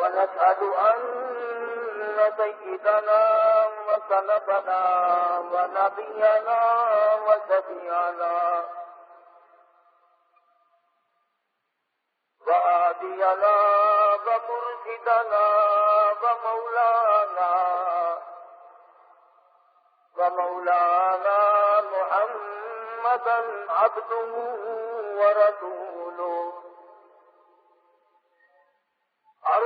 ونشهد أن سيدنا وسلفنا ونبينا وشفيعنا وآدينا ومرشدنا ومولانا ومولانا محمدا عبده ورسوله.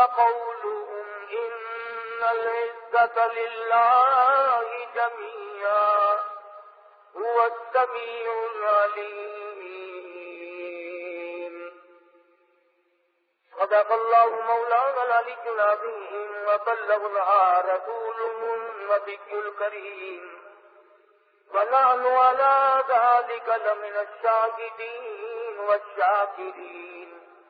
يحزنك قولهم إن العزة لله جميعا هو السميع العليم. صدق الله مولانا العلي العظيم وبلغنا رسوله النبي الكريم. ونحن على ذلك لمن الشاهدين والشاكرين.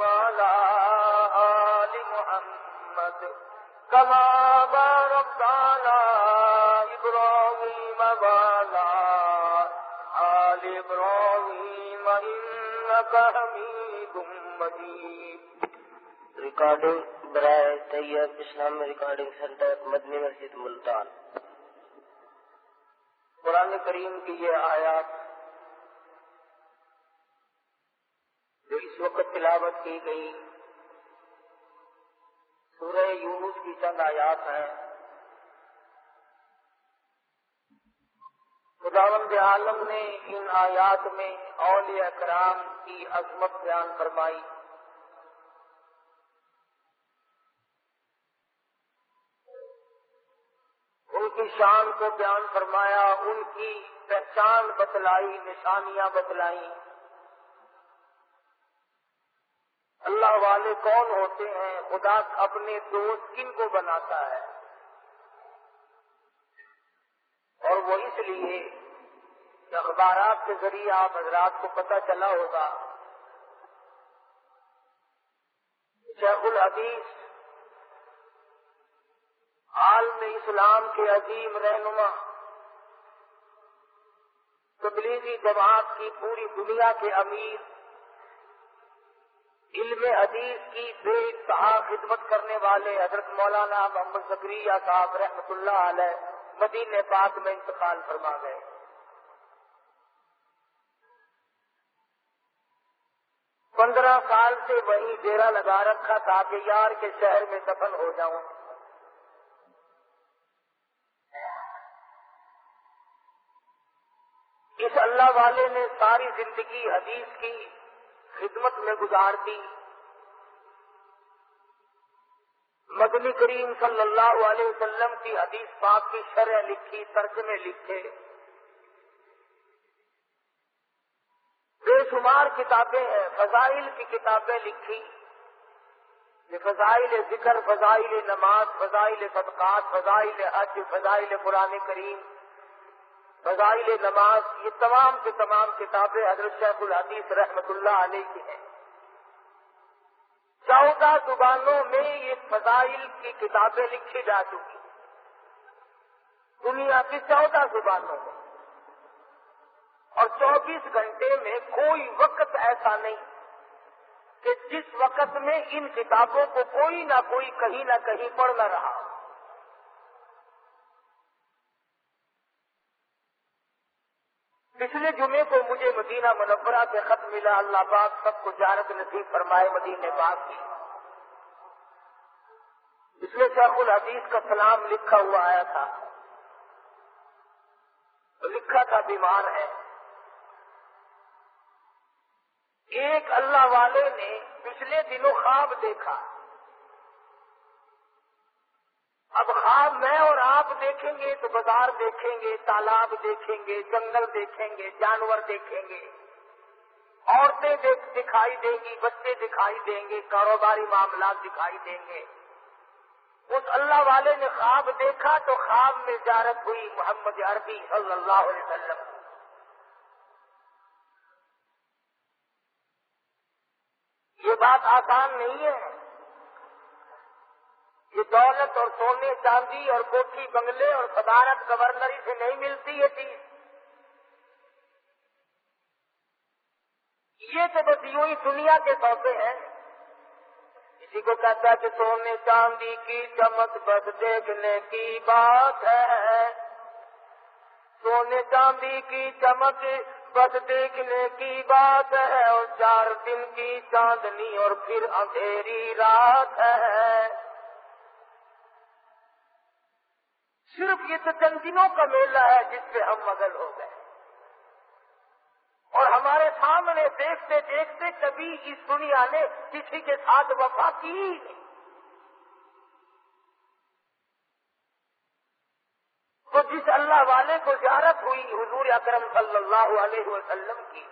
وعلى آل محمد كما باركت على إبراهيم وعلى آل إبراهيم إنك حميد مجيد. ریکارڈنگ برائے طیب اسلام ریکارڈنگ سینٹر مدنی مسجد ملتان. قرآن کریم کی یہ آیات جو اس وقت تلاوت کی گئی۔ سورہ یونس کی چند آیات ہیں۔ خداوند عالم نے ان آیات میں اولیاء کرام کی عظمت بیان فرمائی۔ ان کی شان کو بیان فرمایا، ان کی پہچان بتلائی، نشانیاں بتلائی اللہ والے کون ہوتے ہیں؟ خدا اپنے دوست کن کو بناتا ہے؟ اور وہ اس لیے کہ اخبارات کے ذریعے آپ حضرات کو پتہ چلا ہوگا۔ شیخ الحدیث عالم اسلام کے عظیم رہنما، تبلیغی جماعت کی پوری دنیا کے امیر علم حدیث کی بے انتہا خدمت کرنے والے حضرت مولانا محمد زکریہ صاحب رحمۃ اللہ علیہ مدین پاک میں انتقال فرما گئے۔ پندرہ سال سے وہیں ڈیرا لگا رکھا تھا کہ یار کے شہر میں دفن ہو جاؤں۔ اس اللہ والے نے ساری زندگی حدیث کی خدمت میں گزار دی مدنی کریم صلی اللہ علیہ وسلم کی حدیث پاک کی شرح لکھی، ترجمے لکھے۔ بے شمار کتابیں ہیں، فضائل کی کتابیں لکھی۔ یہ فضائل ذکر، فضائل نماز، فضائل صدقات، فضائل حج، فضائل قرآن کریم۔ فضائل نماز، یہ تمام کے تمام کتابیں حضرت شیخ الحدیث رحمت اللہ علیہ کی ہیں۔ چودہ زبانوں میں یہ فضائل کی کتابیں لکھی جا چکی دنیا کی چودہ زبانوں میں۔ اور چوبیس گھنٹے میں کوئی وقت ایسا نہیں کہ جس وقت میں ان کتابوں کو کوئی نہ کوئی کہیں نہ کہیں پڑھ نہ رہا پچھلے جمعے کو مجھے مدینہ منورہ سے خط ملا، اللہ پاک سب کو جارت نصیب فرمائے مدینہ پاک کی۔ اس میں شیخ الحدیث کا سلام لکھا ہوا آیا تھا۔ لکھا تھا، بیمار ہے۔ ایک اللہ والے نے پچھلے دنوں خواب دیکھا۔ اب خواب میں اور آپ دیکھیں گے تو بازار دیکھیں گے، تالاب دیکھیں گے، جنگل دیکھیں گے، جانور دیکھیں گے۔ عورتیں دکھائی دیں گی، بچے دکھائی دیں گے، کاروباری معاملات دکھائی دیں گے۔ اس اللہ والے نے خواب دیکھا تو خواب میں جارت ہوئی محمد عربی صلی اللہ علیہ وسلم۔ یہ بات آسان نہیں ہے۔ یہ دولت اور سونے چاندی اور کوٹھی بنگلے اور صدارت گورنری سے نہیں ملتی یہ چیز۔ یہ تو بس یوں ہی دنیا کے سوتے ہیں۔ کسی کو کہتا ہے کہ سونے چاندی کی چمک بس دیکھنے کی بات ہے۔ سونے چاندی کی چمک بس دیکھنے کی بات ہے اور چار دن کی چاندنی اور پھر اندھیری رات ہے۔ صرف یہ تو چند دنوں کا میلہ ہے جس پہ ہم مغل ہو گئے۔ اور ہمارے سامنے دیکھتے دیکھتے کبھی اس دنیا نے کسی کے ساتھ وفا کی ہی نہیں۔ تو جس اللہ والے کو زیارت ہوئی حضور اکرم صلی اللہ علیہ وسلم کی،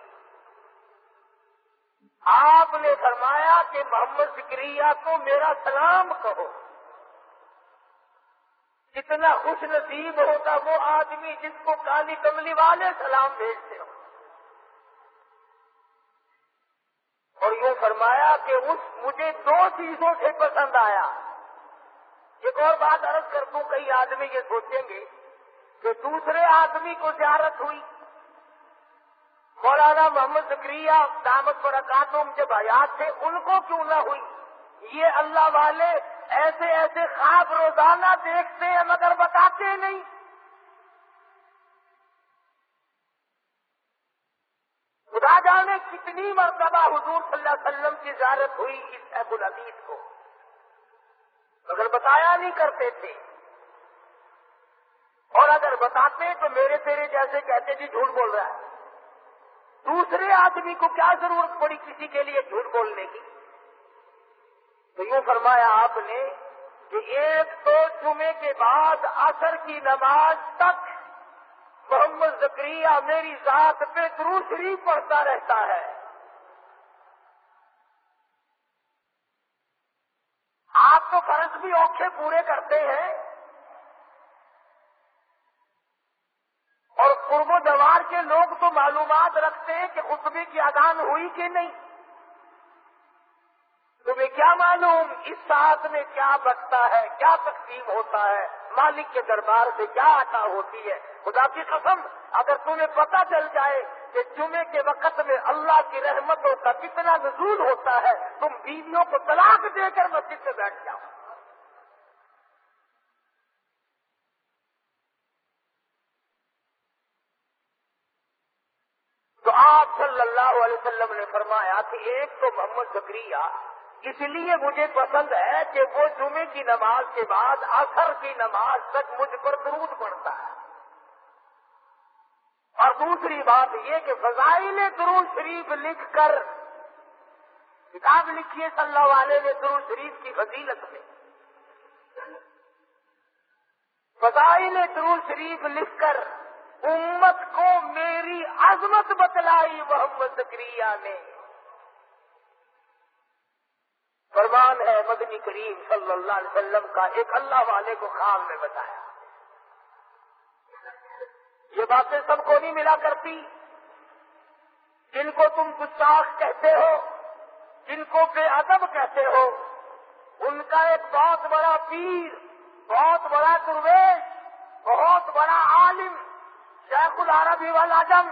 آپ نے فرمایا کہ محمد ذکریہ کو میرا سلام کہو۔ کتنا خوش نصیب ہوتا وہ آدمی جس کو کالی کملی والے سلام بھیجتے ہو اور یوں فرمایا کہ اس مجھے دو چیزوں سے پسند آیا۔ ایک اور بات عرض کر دوں، کئی آدمی یہ سوچیں گے کہ دوسرے آدمی کو زیارت ہوئی۔ مولانا محمد ذکریہ دامت برکاتم جب حیات تھے، ان کو کیوں نہ ہوئی؟ یہ اللہ والے ایسے ایسے خواب روزانہ دیکھتے ہیں مگر بتاتے نہیں۔ خدا جانے کتنی مرتبہ حضور صلی اللہ علیہ وسلم کی زیارت ہوئی اس ابو العبید کو۔ مگر بتایا نہیں کرتے تھے۔ اور اگر بتاتے تو میرے تیرے جیسے کہتے جی جھوٹ بول رہا ہے۔ دوسرے آدمی کو کیا ضرورت پڑی کسی کے لیے جھوٹ بولنے کی؟ تو یوں فرمایا آپ نے کہ ایک تو جمعے کے بعد عصر کی نماز تک محمد زکریہ میری ذات پہ دوسری پڑھتا رہتا ہے۔ آپ تو فرض بھی اوکھے پورے کرتے ہیں۔ اور قرب و دوار کے لوگ تو معلومات رکھتے ہیں کہ خطبے کی اذان ہوئی کہ نہیں۔ تمہیں کیا معلوم؟ اس ساتھ میں کیا بچتا ہے؟ کیا تقسیم ہوتا ہے؟ مالک کے دربار سے کیا عطا ہوتی ہے؟ خدا کی قسم، اگر تمہیں پتہ چل جائے کہ جمعے کے وقت میں اللہ کی رحمتوں کا کتنا نزول ہوتا ہے، تم بیویوں کو طلاق دے کر مسجد میں بیٹھ جاؤ۔ تو آپ صلی اللہ علیہ وسلم نے فرمایا کہ ایک تو محمد زکریہ اس لیے مجھے پسند ہے کہ وہ جمعے کی نماز کے بعد اثر کی نماز تک مجھ پر درود پڑتا ہے۔ اور دوسری بات یہ کہ فضائل درود شریف لکھ کر کتاب لکھیے صلی اللہ علیہ نے درود شریف کی فضیلت میں۔ فضائل درود شریف لکھ کر امت کو میری عظمت بتلائی محمد زکریہ نے۔ فرمان ہے مدنی کریم صلی اللہ علیہ وسلم کا ایک اللہ والے کو خواب میں بتایا۔ یہ باتیں سب کو نہیں ملا کرتی۔ جن کو تم گستاخ کہتے ہو، جن کو بے ادب کہتے ہو، ان کا ایک بہت بڑا پیر، بہت بڑا درویش، بہت بڑا عالم، شیخ العربی والعجم،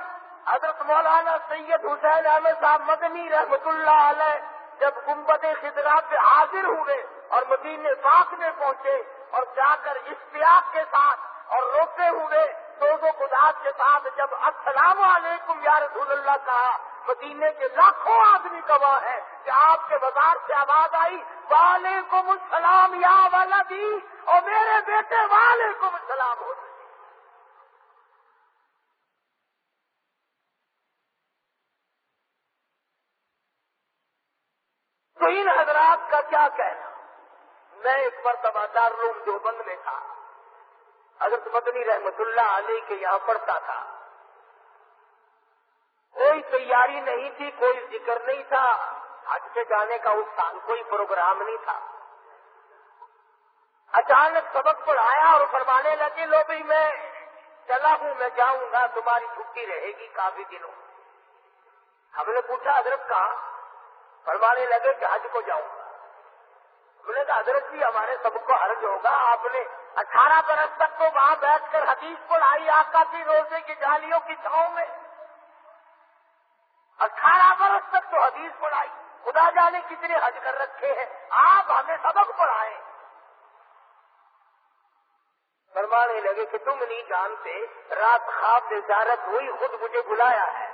حضرت مولانا سید حسین احمد صاحب مدنی رحمت اللہ علیہ۔ جب گنبد خدرا پہ حاضر ہوئے اور مدینے پاک میں پہنچے اور جا کر اشتیاق کے ساتھ اور روتے ہوئے دو خداس کے ساتھ جب السلام علیکم یا رسول اللہ کہا، مدینے کے لاکھوں آدمی گواہ ہے کہ آپ کے بازار سے آواز آئی، وعلیکم السلام یا والا دی اور میرے بیٹے وعلیکم السلام ہو تو ان حضرات کا کیا کہنا؟ میں ایک مرتبہ دارالعلوم دیوبند میں تھا۔ حضرت مدنی رحمت اللہ علی کے یہاں پڑھتا تھا۔ کوئی تیاری نہیں تھی، کوئی ذکر نہیں تھا۔ حج سے جانے کا اس سال کوئی پروگرام نہیں تھا۔ اچانک سبق پڑھایا اور فرمانے لگے، لو بھائی میں چلا ہوں، میں جاؤں گا، تمہاری چھٹی رہے گی کافی دنوں۔ ہم نے پوچھا، حضرت کہاں؟ فرمانے لگے کہ حج کو جاؤں۔ گا نے کہا، حضرت جی ہمارے سب کو حرج ہوگا۔ آپ نے اٹھارہ برس تک تو وہاں بیٹھ کر حدیث پڑھائی، آقا کی روزے کی جالیوں کی چھاؤں میں۔ اٹھارہ برس تک تو حدیث پڑھائی۔ خدا جانے کتنے حج کر رکھے ہیں۔ آپ ہمیں سبق پڑھائیں۔ فرمانے لگے کہ تم نہیں جانتے، رات خواب زیارت ہوئی، خود مجھے بلایا ہے۔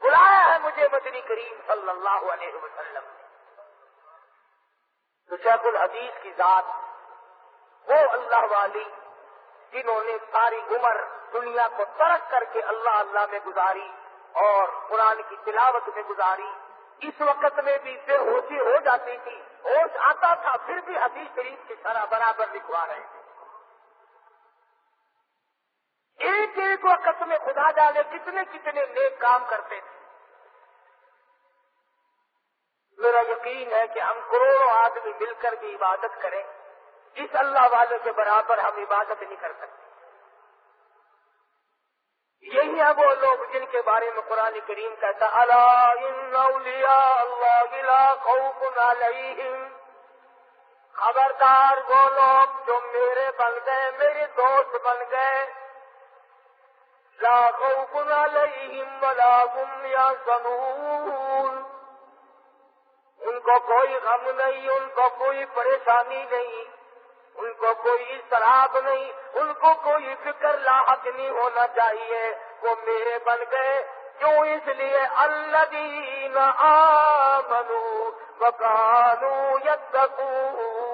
بلایا مجھے مدنی کریم صلی اللہ علیہ وسلم نے۔ تو شیخ الحدیث کی ذات، وہ اللہ والی جنہوں نے ساری عمر دنیا کو ترک کر کے اللہ اللہ میں گزاری اور قرآن کی تلاوت میں گزاری، اس وقت میں بھی بے ہوشی ہو جاتی تھی، ہوش آتا تھا، پھر بھی حدیث شریف کی طرح برابر لکھوا رہے تھے ایک ایک وقت میں خدا جانے کتنے کتنے نیک کام کرتے تھے۔ میرا یقین ہے کہ ہم کروڑوں آدمی مل کر بھی عبادت کریں اس اللہ والے کے برابر ہم عبادت نہیں کر سکتے۔ یہی ہے وہ لوگ جن کے بارے میں قرآن کریم کہتا اللہ خوف خبردار وہ لوگ جو میرے بن گئے، میرے دوست بن گئے۔ لا خوف علیہم ولا هم يحزنون ان کو کوئی غم نہیں، ان کو کوئی پریشانی نہیں، ان کو کوئی اضطراب نہیں، ان کو کوئی فکر لاحق نہیں ہونا چاہیے۔ وہ میرے بن گئے، کیوں اس لیے؟ اللہ دین آمنو بکانو یتقون۔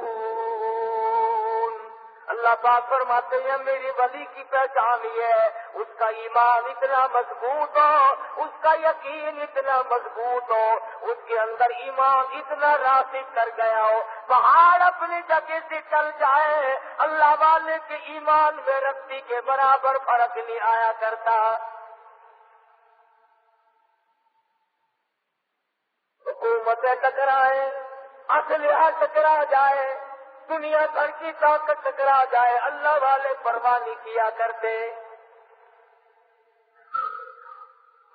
اللہ پاک فرماتے ہیں میری ولی کی پہچان یہ ہے، اس کا ایمان اتنا مضبوط ہو، اس کا یقین اتنا مضبوط ہو، اس کے اندر ایمان اتنا راسک کر گیا ہو، پہاڑ اپنی جگہ سے چل جائے، اللہ والے کے ایمان میں رکھتی کے برابر فرق نہیں آیا کرتا۔ حکومتیں ٹکرائے اسلحہ ٹکرا جائے دنیا بھر کی طاقت ٹکرا جائے، اللہ والے پرواہ نہیں کیا کرتے؟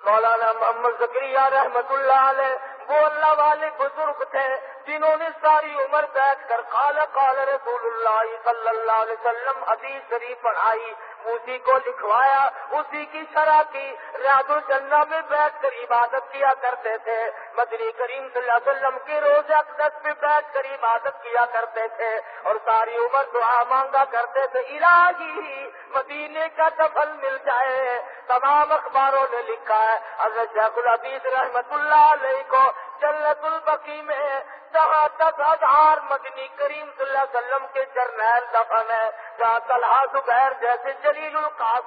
مولانا محمد زکری رحمت اللہ علیہ، وہ اللہ والے بزرگ تھے جنہوں نے ساری عمر بیٹھ کر قال قال رسول اللہ صلی اللہ علیہ وسلم حدیث شریف پڑھائی۔ اسی کو لکھوایا، اسی کی شرح کی۔ ریاض الجنہ میں بیٹھ کر عبادت کیا کرتے تھے۔ مدنی کریم صلی اللہ علیہ وسلم کے روز اقدس میں بیٹھ کر عبادت کیا کرتے تھے۔ اور ساری عمر دعا مانگا کرتے تھے، الہی، مدینے کا دفن مل جائے۔ تمام اخباروں نے لکھا ہے، حضرت شیخ الحدیث رحمت اللہ علیہ کو جنت البقی میں جہاں دس ہزار مدنی کریم صلی اللہ علیہ وسلم کے جرنیل دفن ہے، جہاں طلحہ زبیر جیسے جلیل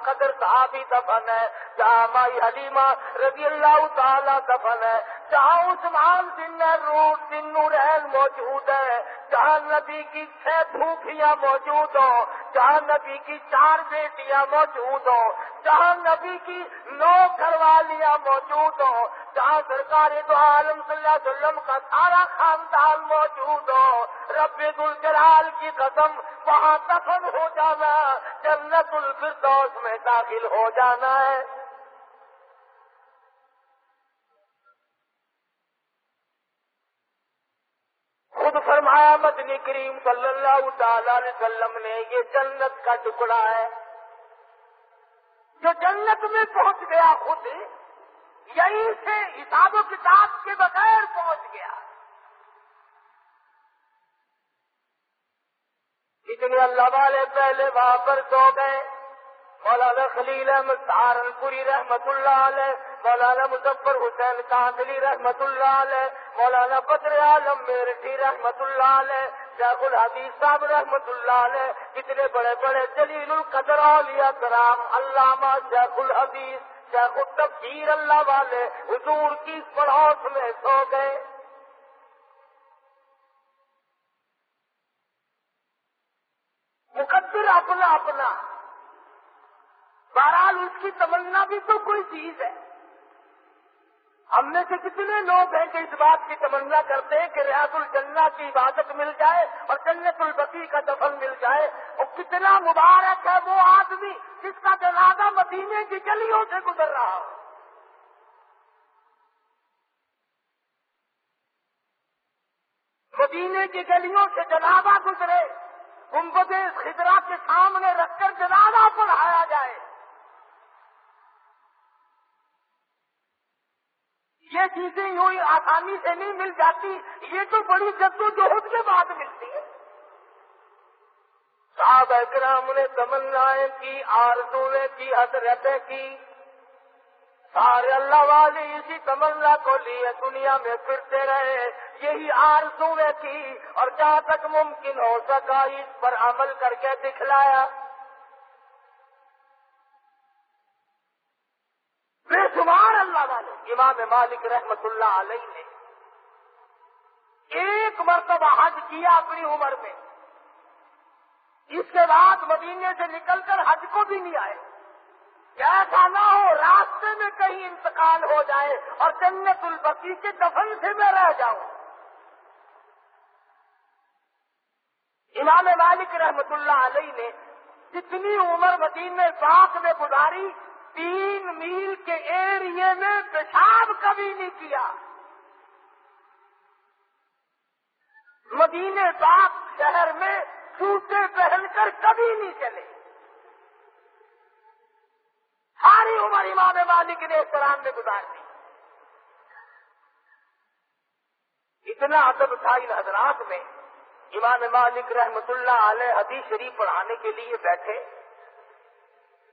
قدر صحابی دفن ہے، جہاں مائی حلیمہ رضی اللہ تعالی دفن ہے، جہاں عثمان سن روٹ سن نورین موجود ہے جہاں نبی کی چھ پھوپھیاں موجود ہوں، جہاں نبی کی چار بیٹیاں موجود ہوں، جہاں نبی کی نو گھر والیاں موجود ہوں، جہاں سرکار تو عالم صلی اللہ علیہ وسلم کا سارا خاندان موجود ہو۔ رب الجلال کی قسم، وہاں دفن ہو جانا، جنت الفردوس میں داخل ہو جانا ہے۔ خود فرمایا، مدنی کریم صلی اللہ تعالی علیہ وسلم نے، یہ جنت کا ٹکڑا ہے۔ جو جنت میں پہنچ گیا خود، یہیں سے حساب و کتاب کے بغیر پہنچ گیا۔ اتنے اللہ والے پہلے وہاں پر سو گئے۔ مولانا خلیل احمد سہارنپوری رحمت اللہ علیہ، مولانا مظفر حسین کاندلی رحمت اللہ علیہ، مولانا بدر عالم میرٹھی رحمت اللہ علیہ، شیخ الحدیث صاحب رحمت اللہ علیہ، کتنے بڑے بڑے جلیل القدر، اولیاء کرام، علامہ شیخ الحدیث، شیخ التفسیر اللہ والے، حضور کی پڑوس میں سو گئے۔ مقدر اپنا اپنا۔ بہرحال اس کی تمنا بھی تو کوئی چیز ہے۔ ہم میں سے کتنے لوگ ہیں کہ اس بات کی تمنا کرتے ہیں کہ ریاض الجنہ کی عبادت مل جائے اور جنت البقی کا دفن مل جائے۔ اور کتنا مبارک ہے وہ آدمی جس کا جنازہ مدینے کی گلیوں سے گزر رہا ہو۔ مدینے کی گلیوں سے جنازہ گزرے۔ گنبد خدرا کے سامنے رکھ کر جنازہ پڑھایا جائے۔ یہ چیزیں یوں ہی آسانی سے نہیں مل جاتی، یہ تو بڑی جدوجہد کے بعد ملتی ہے۔ صاحب اکرام نے تمنائیں کی آرزویں کی، حضرتیں کی۔ سارے اللہ والے اسی تمنا کو لیے دنیا میں پھرتے رہے۔ یہی آرزویں تھی اور جہاں تک ممکن ہو سکا اس پر عمل کر کے دکھلایا۔ بے شمار اللہ والے، امام مالک رحمت اللہ علیہ نے ایک مرتبہ حج کیا اپنی عمر میں۔ اس کے بعد مدینے سے نکل کر حج کو بھی نہیں آئے۔ ایسا نہ ہو، راستے میں کہیں انتقال ہو جائے اور جنت البقی کے دفن سے میں رہ جاؤں۔ امام مالک رحمت اللہ علیہ نے جتنی عمر مدینے پاک میں گزاری، تین میل کے ایریے میں پیشاب کبھی نہیں کیا۔ مدینے پاک شہر میں جوتے پہن کر کبھی نہیں چلے۔ ساری عمر امام مالک نے قرآن میں گزار دی اتنا ادب تھا ان حضرات میں۔ امام مالک رحمت اللہ علیہ حدیث شریف پڑھانے کے لیے بیٹھے۔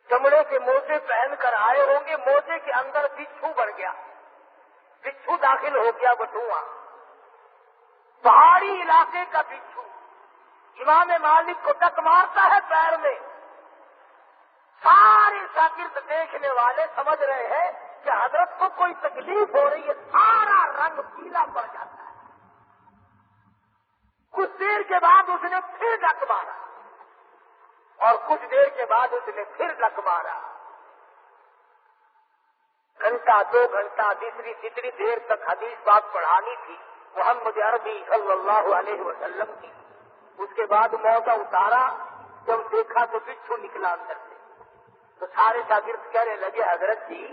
چمڑے کے موزے پہن کر آئے ہوں گے، موزے کے اندر بچھو بڑھ گیا۔ بچھو داخل ہو گیا بٹوا پہاڑی علاقے کا بچھو۔ امام مالک کو ٹک مارتا ہے پیر میں۔ سارے شاگرد دیکھنے والے سمجھ رہے ہیں کہ حضرت کو کوئی تکلیف ہو رہی ہے، سارا رنگ پیلا پڑ جاتا ہے۔ کچھ دیر کے بعد اس نے پھر ڈک مارا۔ اور کچھ دیر کے بعد اس نے پھر ڈک مارا۔ گھنٹہ، دو گھنٹہ، تیسری تیسری دیر تک حدیث بات پڑھانی تھی، محمد عربی صلی اللہ علیہ وسلم کی۔ اس کے بعد موقع اتارا، جب دیکھا تو بچھو نکلا اندر سے۔ تو سارے شاگرد کہنے لگے، حضرت جی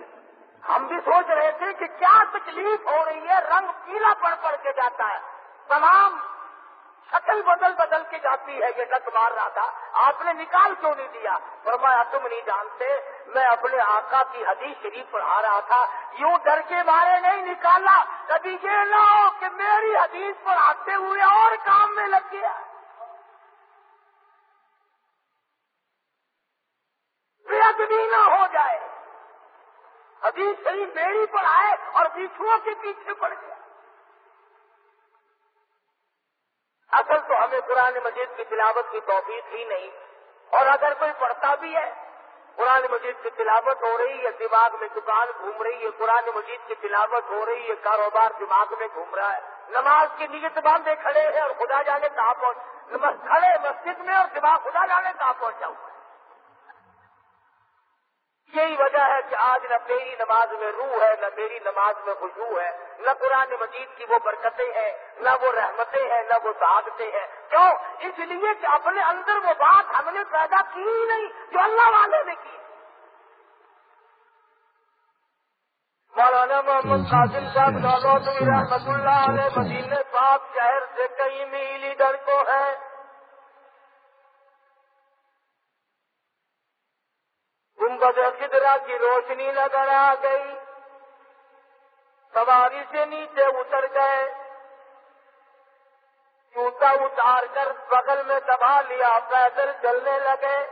ہم بھی سوچ رہے تھے کہ کیا تکلیف ہو رہی ہے، رنگ پیلا پڑ پڑ کے جاتا ہے، تمام شکل بدل بدل کے جاتی ہے، یہ ڈک مار رہا تھا، آپ نے نکال کیوں نہیں دیا؟ فرمایا، تم نہیں جانتے، میں اپنے آقا کی حدیث شریف پڑھا رہا تھا، یوں ڈر کے مارے نہیں نکالا، کبھی یہ نہ ہو کہ میری حدیث پڑھاتے ہوئے اور کام میں لگ گیا۔ بے نہ ہو جائے۔ حدیث شریف میری پڑھائے اور بیچھو کے پیچھے پڑ گیا۔ اصل تو ہمیں قرآن مجید کی تلاوت کی توفیق ہی نہیں۔ اور اگر کوئی پڑھتا بھی ہے، قرآن مجید کی تلاوت ہو رہی ہے، دماغ میں دکان گھوم رہی ہے، قرآن مجید کی تلاوت ہو رہی ہے، کاروبار دماغ میں گھوم رہا ہے۔ نماز کی نیت باندھے کھڑے ہیں اور خدا جانے کہاں پہنچ کھڑے مسجد میں اور دماغ خدا جانے کہاں پہنچا ہوا ہے۔ یہی وجہ ہے کہ آج نہ میری نماز میں روح ہے نہ میری نماز میں خوشبو ہے نہ قرآن مجید کی وہ برکتیں ہیں نہ وہ رحمتیں ہیں نہ وہ سعادتیں ہیں۔ کیوں؟ اس لیے کہ اپنے اندر وہ بات ہم نے پیدا کی ہی نہیں جو اللہ والے نے کی۔ مولانا محمد قاسم صاحب رحمت اللہ علیہ مدینہ پاک شہر سے کئی میل ادھر کو ہے۔ گنبد خدرا کی روشنی نظر آ گئی۔ سواری سے نیچے اتر گئے۔ جوتا اتار کر بغل میں دبا لیا، پیدل چلنے لگے۔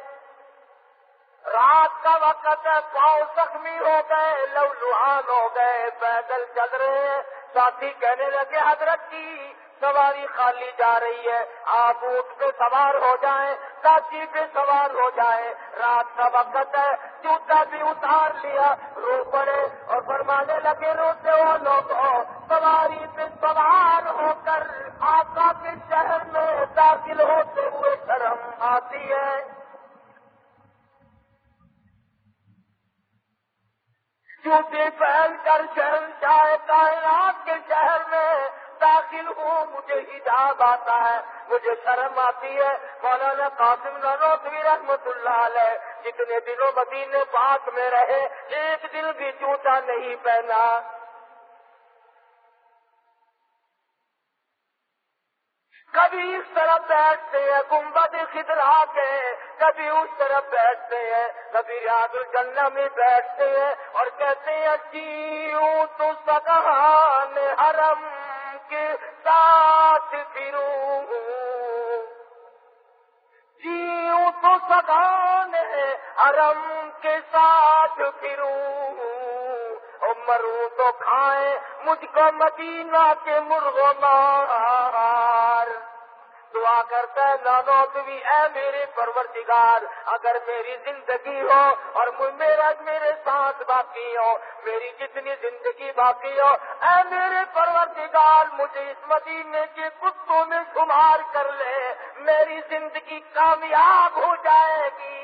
رات کا وقت ہے، پاؤں زخمی ہو گئے لو لوہان ہو گئے، پیدل چل رہے۔ ساتھی کہنے لگے، حضرت کی سواری خالی جا رہی ہے۔ آپ اٹھ پہ سوار ہو جائیں، ساتھی پہ سوار ہو جائیں۔ رات کا وقت ہے، جوتا بھی اتار لیا، رو پڑے اور فرمانے لگے، روتے ہو لوگ سواری پہ سوار ہو کر آقا کے شہر میں داخل ہوتے ہوئے شرم آتی ہے۔ جوتے پہن کر شہر چاہے کائنات کے شہر میں داخل ہوں، مجھے حجاب آتا ہے، مجھے شرم آتی ہے۔ مولانا قاسم نروتوی رحمت اللہ علیہ جتنے دنوں مدینے پاک میں رہے، ایک دن بھی جوتا نہیں پہنا۔ کبھی اس طرف بیٹھتے ہیں، گنبد خدرا کے۔ کبھی اس طرف بیٹھتے ہیں، کبھی ریاض الجنہ میں بیٹھتے ہیں اور کہتے ہیں، جیوں تو سگان حرم۔ کے ساتھ پھروں۔ جیوں تو سگان حرم کے ساتھ پھروں۔ مروں تو کھائیں مجھ کو مدینہ کے مرغ مار دعا کرتا ہے نانو تمہیں اے میرے پرورتگار اگر میری زندگی ہو اور میرا میرے ساتھ باقی ہو، میری جتنی زندگی باقی ہو، اے میرے پرورتگار مجھے اس مدینے کے کتوں میں شمار کر لے، میری زندگی کامیاب ہو جائے گی۔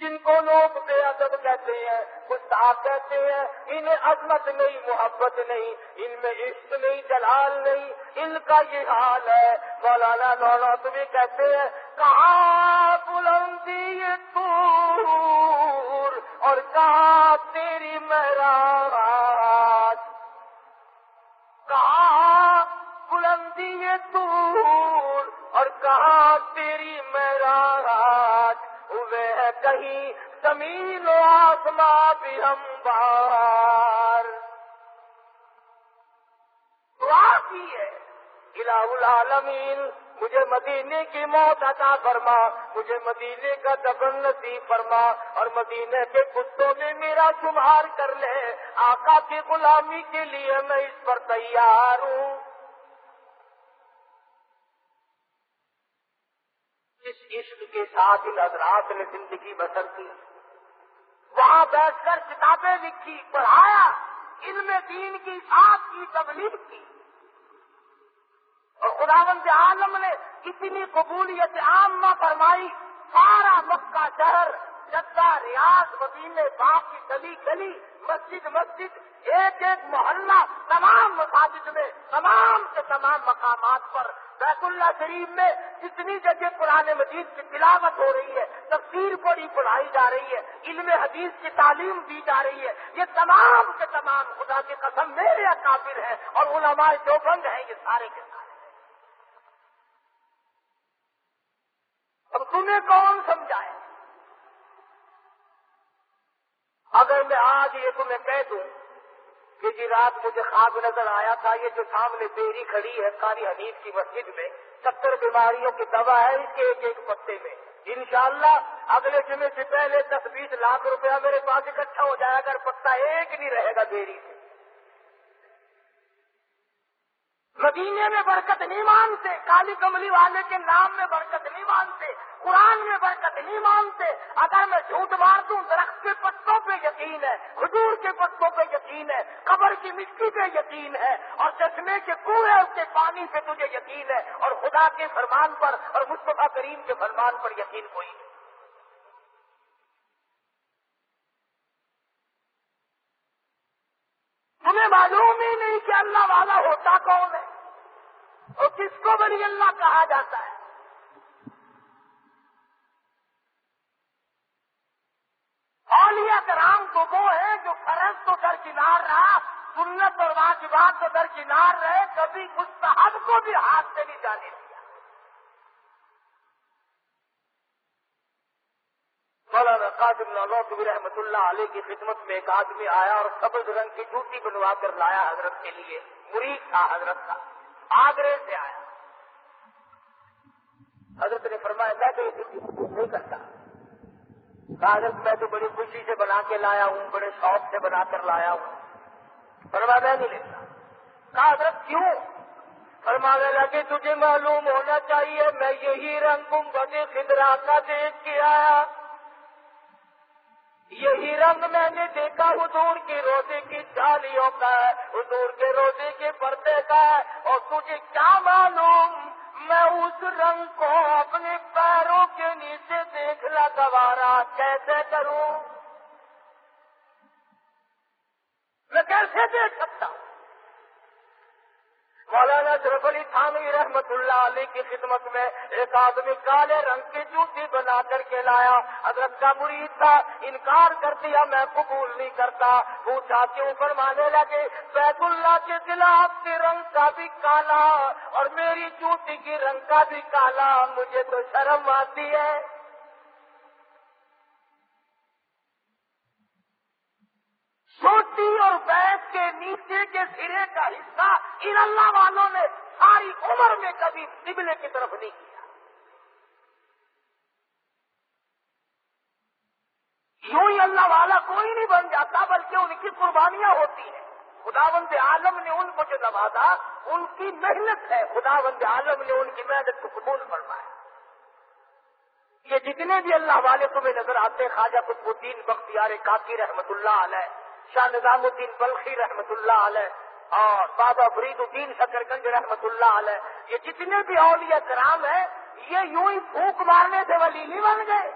جن کو لوگ بے ادب کہتے ہیں، گستاخ کہتے ہیں، انہیں عظمت نہیں، محبت نہیں، ان میں عشق نہیں، جلال نہیں، ان کا یہ حال ہے۔ مولانا نونا تمہیں کہتے ہیں، کہاں بلندی تور اور کہاں تیری مہراج کہاں بلندی تور اور کہاں تیری مہراج ہوئے ہے کہیں زمین و آسماں بھی ہم باہر دعا کی ہے، الہ العالمین، مجھے مدینے کی موت عطا فرما، مجھے مدینے کا دفن نصیب فرما، اور مدینے کے کتوں میں میرا شمار کر لے، آقا کی غلامی کے لیے میں اس پر تیار ہوں جس عشق کے ساتھ ان حضرات نے زندگی بسر کی۔ وہاں بیٹھ کر کتابیں لکھی، پڑھایا، علم دین کی ساتھ کی تبلیغ کی۔ اور خداوند عالم نے کتنی قبولیت عامہ فرمائی، سارا مکہ شہر، جدہ ریاض مدینے باغ کی گلی گلی، مسجد مسجد، ایک ایک محلہ، تمام مساجد میں، تمام کے تمام مقامات پر بیت اللہ شریف میں جتنی جگہ پرانے مجید کی تلاوت ہو رہی ہے، تفسیر پڑی پڑھائی جا رہی ہے، علم حدیث کی تعلیم دی جا رہی ہے، یہ تمام کے تمام خدا کی قسم میرے قابل ہے اور علماء جو بند ہیں یہ سارے کے سارے۔ اب تمہیں کون سمجھائے؟ اگر میں آج یہ تمہیں کہہ دوں کہ جی رات مجھے خواب نظر آیا تھا، یہ جو سامنے بیری کھڑی ہے کاری حنیف کی مسجد میں، ستر بیماریوں کی دوا ہے اس کے ایک ایک پتے میں۔ انشاءاللہ اگلے جمعے سے پہلے دس بیس لاکھ روپیہ میرے پاس اکٹھا ہو جائے گا پتا ایک نہیں رہے گا بیری سے۔ مدینے میں برکت نہیں مانتے، کالی کملی والے کے نام میں برکت نہیں مانتے، قرآن میں برکت نہیں مانتے۔ اگر میں جھوٹ مار دوں، درخت کے پتوں پہ یقین ہے حضور کے پتوں پہ یقین ہے، قبر کی مٹی پہ یقین ہے، اور چشمے کے کنویں اس کے پانی پہ تجھے یقین ہے، اور خدا کے فرمان پر اور مصطفیٰ کریم کے فرمان پر یقین کوئی نہیں۔ تمہیں معلوم ہی نہیں کہ اللہ والا ہوتا کون ہے۔ اور کس کو بڑی اللہ کہا جاتا ہے۔ اولیاء کرام تو وہ ہے جو فرض تو درکنار رہا، سنت اور واجبات تو درکنار رہے، کبھی مستحب کو بھی ہاتھ سے نہیں جانے دیا۔ مولانا قادم نوتوی رحمت اللہ علیہ کی خدمت میں ایک آدمی آیا اور سبز رنگ کی جوتی بنوا کر لایا حضرت کے لیے، مرید تھا حضرت کا۔ آگرے سے آیا۔ حضرت نے فرمایا، میں تو یہ نہیں کرتا۔ حضرت، میں تو بڑی خوشی سے بنا کے لایا ہوں، بڑے شوق سے بنا کر لایا ہوں۔ فرمایا، میں نہیں لیتا۔ کہا، حضرت، کیوں؟ فرمانے لگے، تجھے معلوم ہونا چاہیے، میں یہی رنگ بڑے خدرا کا دیکھ کے آیا۔ یہی رنگ میں نے دیکھا حضور کی روزے کی چالیوں کا حضور کے روزے کے پردے کا ہے اور تجھے کیا معلوم؟ میں اس رنگ کو اپنے پیروں کے نیچے دیکھنا گوارا، کیسے کروں؟ میں کیسے دیکھ سکتا ہوں؟ مولانا اشرف علی تھانوی رحمت اللہ علیہ کی خدمت میں ایک آدمی کالے رنگ کی جوتی بنا کر کے لایا۔ حضرت کا مرید تھا، انکار کر دیا، میں قبول نہیں کرتا۔ پوچھا کیوں فرمانے لگے، بیت اللہ کے گلاف کے رنگ کا بھی کالا اور میری جوتی کی رنگ کا بھی کالا، مجھے تو شرم آتی ہے۔ چھوٹی اور بیس کے نیچے کے سرے کا حصہ ان اللہ والوں نے ساری عمر میں کبھی سبلے کی طرف نہیں کیا۔ یوں ہی اللہ والا کوئی نہیں بن جاتا بلکہ ان کی قربانیاں ہوتی ہیں۔ خداوند عالم نے ان کو جو نوازا، ان کی محنت ہے۔ خداوند عالم نے ان کی محنت کو قبول فرمایا۔ یہ جتنے بھی اللہ والے تمہیں نظر آتے، خواجہ قطب الدین بختیار کاکی رحمت اللہ علیہ شاہ نظام الدین بلخی رحمت اللہ علیہ اور بابا فرید الدین شکر گنج رحمت اللہ علیہ، یہ جتنے بھی اولیاء کرام ہیں، یہ یوں ہی پھونک مارنے سے ولی نہیں بن گئے۔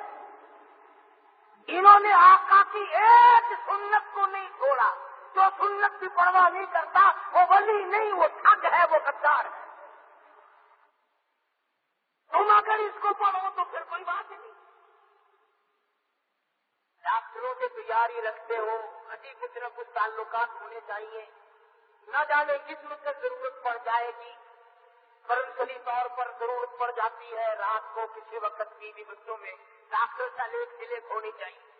انہوں نے آقا کی ایک سنت کو نہیں چھوڑا جو سنت کی پرواہ نہیں کرتا، وہ ولی نہیں، وہ ٹھگ ہے، وہ غدار ہے۔ تم اگر اس کو پڑھو تو پھر کوئی بات نہیں۔ ڈاکٹروں سے تیاری رکھتے ہو ابھی کچھ نہ کچھ تعلقات ہونے چاہیے۔ نہ جانے کس وقت ضرورت پڑ جائے گی۔ فرنسلی طور پر ضرورت پڑ جاتی ہے۔ رات کو کسی وقت کی بھی بچوں میں ڈاکٹر کا لیک سلیک ہونی چاہیے۔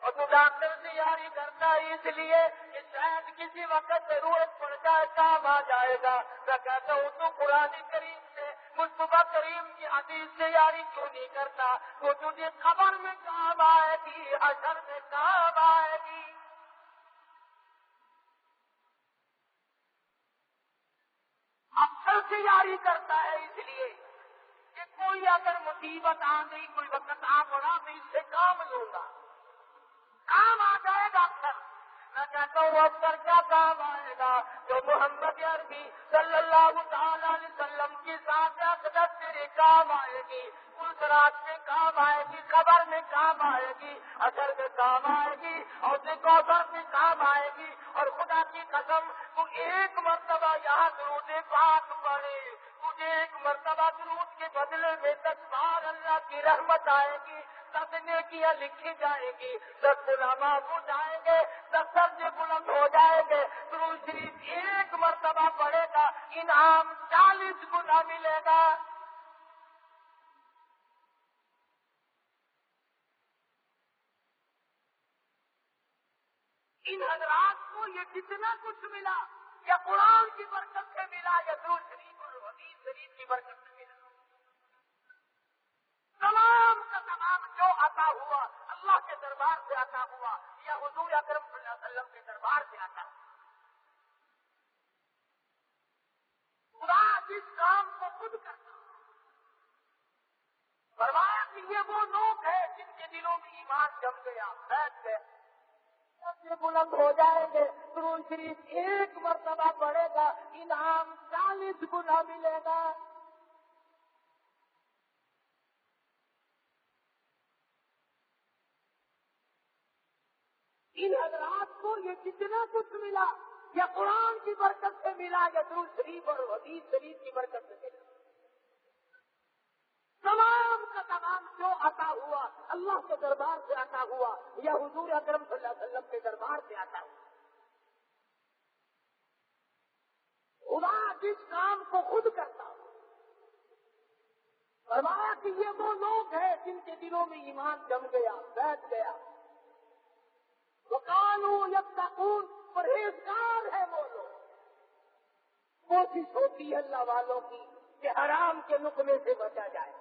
اور تو ڈاکٹر سے تیاری کرتا ہے اس لیے کہ شاید کسی وقت ضرورت پڑ جائے، کام آ جائے گا۔ میں کہتا ہوں، تو قرآن کریم سے مصطفیٰ کریم کی حدیث تیاری کیوں نہیں کرتا؟ وہ تجھے خبر میں کام آئے گی حشر میں کام آئے گی جی۔ اکثر تیاری کرتا ہے اس لیے کہ کوئی اگر مصیبت آ گئی، کوئی وقت آ پڑا، میں اس سے کام لوں گا۔ کام آ جائے میں کہتا ہوں اکثر کیا کام آئے گا؟ جو محمد عربی صلی اللہ تعالی علیہ وسلم کی ساتھ اقدس تیرے کام آئے گی اس رات میں کام آئے گی خبر میں کام آئے گی، اثر میں کام آئے گی اور کوثر میں کام آئے گی۔ اور خدا کی قسم، تو ایک مرتبہ یہاں درود پاک پڑے تجھے ایک مرتبہ درود کے بدلے میں دس اللہ کی رحمت آئے گی دس نیکیاں لکھی جائے گی دس گناہ ہو جائیں گے دس درج بلند ہو جائیں گے۔ درود شریف ایک مرتبہ پڑے گا، انعام چالیس گنا ملے گا۔ ان حضرات کو یہ کتنا کچھ ملا؟ یا قرآن کی برکت سے ملا، یا دور شریف اور حدیث شریف کی برکت سے ملا؟ تمام کا تمام جو عطا ہوا، اللہ کے دربار سے عطا ہوا، یا حضور اکرم صلی اللہ علیہ وسلم کے دربار سے عطا ہوا۔ خدا جس کام کو خود کرتا فرمایا کہ یہ وہ لوگ ہیں جن کے دلوں میں ایمان جم گیا، بیٹھ گئے۔ بلند ہو جائیں گے، قرون شریف ایک مرتبہ پڑے گا، انعام چالیس گنا ملے گا ان حضرات کو یہ کتنا کچھ ملا، یا قرآن کی برکت سے ملا، یا درود شریف اور حدیث شریف کی برکت سے ملا۔ تمام کا تمام جو عطا ہوا، اللہ کے دربار سے عطا ہوا، یا حضور اکرم صلی اللہ علیہ وسلم کے دربار سے عطا ہوا۔ خدا جس کام کو خود کرتا ہو، فرمایا کہ یہ وہ لوگ ہیں جن کے دلوں میں ایمان جم گیا، بیٹھ گیا۔ وہ قانون یکون پرہیزگار ہے وہ لوگ۔ کوشش ہوتی ہے اللہ والوں کی کہ حرام کے نقمے سے بچا جائے۔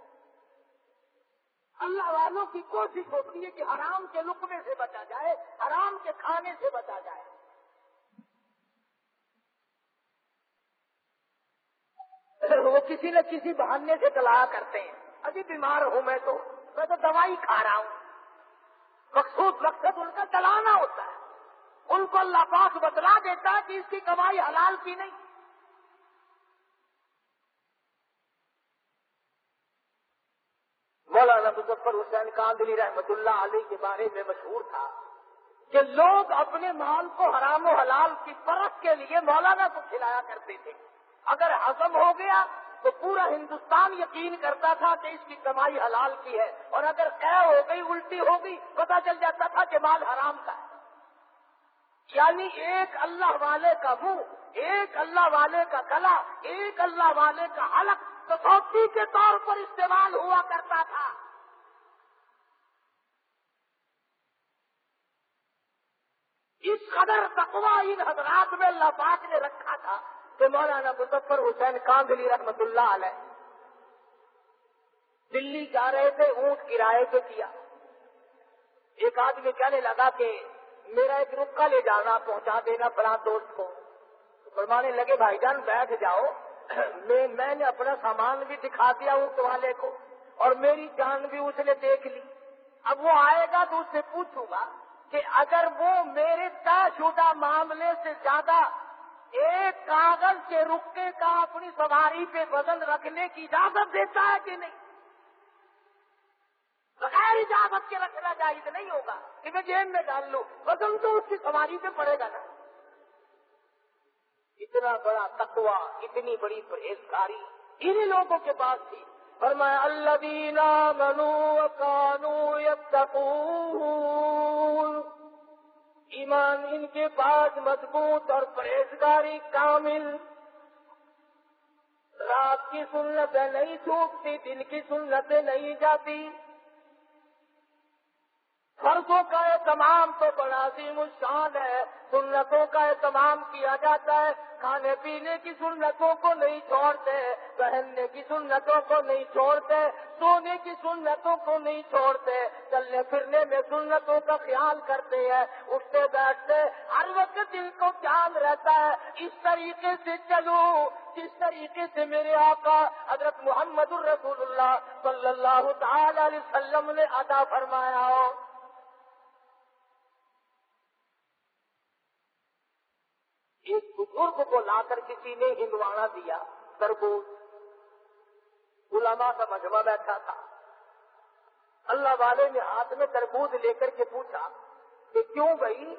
اللہ والوں کی کوشش ہوتی ہے کہ حرام کے لقمے سے بچا جائے، حرام کے کھانے سے بچا جائے۔ وہ کسی نہ کسی بہانے سے تلا کرتے ہیں۔ ابھی بیمار ہوں میں تو میں تو دوائی کھا رہا ہوں۔ مقصود مقصد ان کا چلانا ہوتا ہے۔ ان کو اللہ پاک بتلا دیتا ہے کہ اس کی کمائی حلال کی نہیں۔ مولانا مظفر حسین کاندلی رحمت اللہ علیہ کے بارے میں مشہور تھا کہ لوگ اپنے مال کو حرام و حلال کی پرخ کے لیے مولانا کو کھلایا کرتے تھے۔ اگر ہضم ہو گیا تو پورا ہندوستان یقین کرتا تھا کہ اس کی کمائی حلال کی ہے اور اگر قے ہو گئی، الٹی ہو گئی پتا چل جاتا تھا کہ مال حرام کا ہے۔ یعنی ایک اللہ والے کا منہ، ایک اللہ والے کا گلا، ایک اللہ والے کا حلق کسوٹی کے طور پر استعمال ہوا کرتا تھا۔ اس قدر تقوا ان حضرات میں اللہ پاک نے رکھا تھا۔ کہ مولانا مظفر حسین کاندلی رحمت اللہ علیہ دلی جا رہے تھے، اونٹ کرائے پہ کیا۔ ایک آدمی کہنے لگا کہ میرا ایک رکا لے جانا، پہنچا دینا فلاں دوست کو۔ فرمانے لگے، بھائی جان، بیٹھ جاؤ۔ میں میں نے اپنا سامان بھی دکھا دیا اونٹ والے کو، اور میری جان بھی اس نے دیکھ لی۔ اب وہ آئے گا تو اس سے پوچھوں گا کہ اگر وہ میرے طے شدہ معاملے سے زیادہ ایک کاغذ کے رکے کا اپنی سواری پہ بدل رکھنے کی اجازت دیتا ہے کہ نہیں؟ بغیر اجازت کے رکھنا جائز نہیں ہوگا۔ کہ میں جیب میں ڈال لوں بدل تو اس کی سواری پہ پڑے گا نا۔ اتنا بڑا تقوا اتنی بڑی پرہیزگاری انہیں لوگوں کے پاس تھی۔ فرمایا اللہ دینا منو کانو ایمان ان کے پاس مضبوط اور پرہیزگاری کامل۔ رات کی سنتیں نہیں چھوٹتی دن کی سنتیں نہیں جاتی۔ فرضوں کا اہتمام تو بڑا عظیم الشان ہے، سنتوں کا اہتمام کیا جاتا ہے۔ کھانے پینے کی سنتوں کو نہیں چھوڑتے، پہننے کی سنتوں کو نہیں چھوڑتے، سونے کی سنتوں کو نہیں چھوڑتے۔ چلنے پھرنے میں سنتوں کا خیال کرتے ہیں، اٹھتے بیٹھتے ہر وقت دل کو خیال رہتا ہے۔ اس طریقے سے چلو، جس طریقے سے میرے آقا حضرت محمد الرسول اللہ صلی اللہ تعالی علیہ وسلم نے ادا فرمایا ہو۔ ایک بزرگ کو لا کر کسی نے ہندوانا دیا تربوز علماء کا مجمع بیٹھا تھا۔ اللہ والے نے ہاتھ میں تربوز لے کر کے پوچھا کہ کیوں بھائی،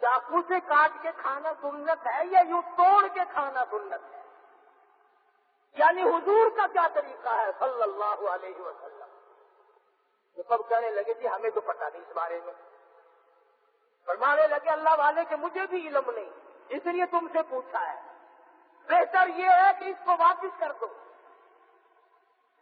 چاقو سے کاٹ کے کھانا سنت ہے یا یوں توڑ کے کھانا سنت ہے؟ یعنی حضور کا کیا طریقہ ہے؟ صلی اللہ علیہ وسلم۔ وہ سب کہنے لگے جی ہمیں تو پتہ نہیں اس بارے میں۔ فرمانے لگے، اللہ والے کہ مجھے بھی علم نہیں۔ اس لیے تم سے پوچھا ہے۔ بہتر یہ ہے کہ اس کو واپس کر دو۔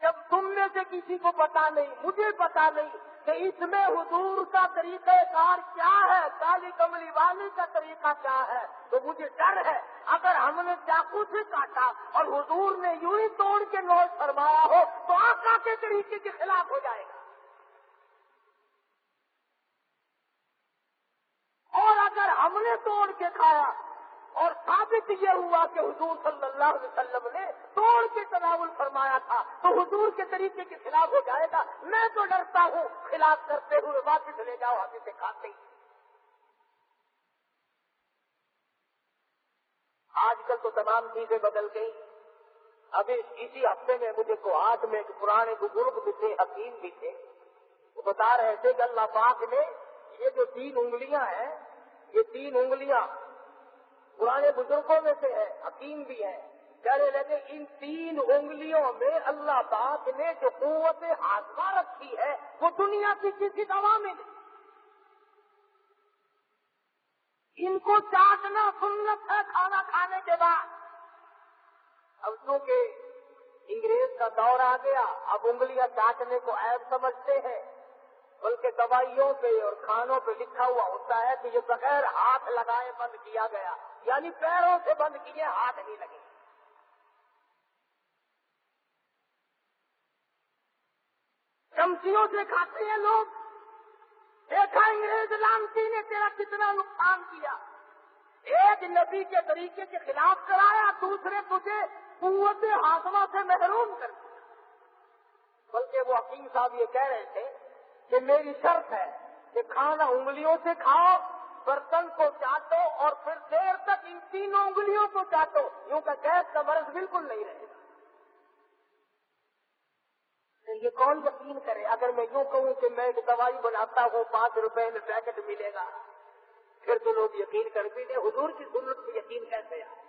جب تم میں سے کسی کو پتا نہیں، مجھے پتا نہیں کہ اس میں حضور کا طریقہ کار کیا ہے کالی کملی والی کا طریقہ کیا ہے، تو مجھے ڈر ہے۔ اگر ہم نے چاقو سے کاٹا اور حضور نے یوں ہی توڑ کے نوٹ فرمایا ہو، تو آقا کے طریقے کے خلاف ہو جائے گا۔ اور اگر ہم نے توڑ کے کھایا اور ثابت یہ ہوا کہ حضور صلی اللہ علیہ وسلم نے توڑ کے تناول فرمایا تھا، تو حضور کے طریقے کے خلاف ہو جائے گا۔ میں تو ڈرتا ہوں، خلاف کرتے ہوئے واپس لے جاؤ ہمیں دکھاتے ہی آج کل تو تمام چیزیں بدل گئی ابھی اسی ہفتے میں مجھے کوہاٹ میں ایک پرانے بزرگ بھی تھے، حکیم بھی تھے۔ وہ بتا رہے تھے کہ اللہ پاک نے یہ جو تین انگلیاں ہیں، یہ تین انگلیاں پرانے بزرگوں میں سے ہیں حکیم بھی ہیں۔ کہنے لگے، ان تین انگلیوں میں اللہ پاک نے جو قوت آزما رکھی ہے، وہ دنیا کی کسی دوا میں ان کو چاٹنا، سنت ہے، کھانا کھانے کے بعد۔ اب کیونکہ انگریز کا دور آ گیا، اب انگلیاں چاٹنے کو عیب سمجھتے ہیں۔ بلکہ دوائیوں پہ اور کھانوں پہ لکھا ہوا ہوتا ہے کہ یہ بغیر ہاتھ لگائے بند کیا گیا۔ یعنی پیروں سے بند کیے ہاتھ نہیں لگے۔ چمچیوں سے کھاتے ہیں لوگ۔ دیکھا انگریز لامتی نے تیرا کتنا نقصان کیا۔ ایک نبی کے طریقے کے خلاف کرایا، دوسرے تجھے قوت ہاتھوں سے محروم کر دیا۔ بلکہ وہ حکیم صاحب یہ کہہ رہے تھے کہ میری شرط ہے کہ کھانا انگلیوں سے کھاؤ۔ برتن کو چاٹو اور پھر دیر تک ان تینوں انگلیوں کو چاٹو، یوں کا گیس کا مرض بالکل نہیں رہے گا۔ یہ کون یقین کرے؟ اگر میں یوں کہوں کہ میں ایک دوائی بناتا ہوں، پانچ روپے میں پیکٹ ملے گا۔ پھر تو لوگ یقین کر بھی دیں حضور کی ضرورت کو یقین کیسے آئے؟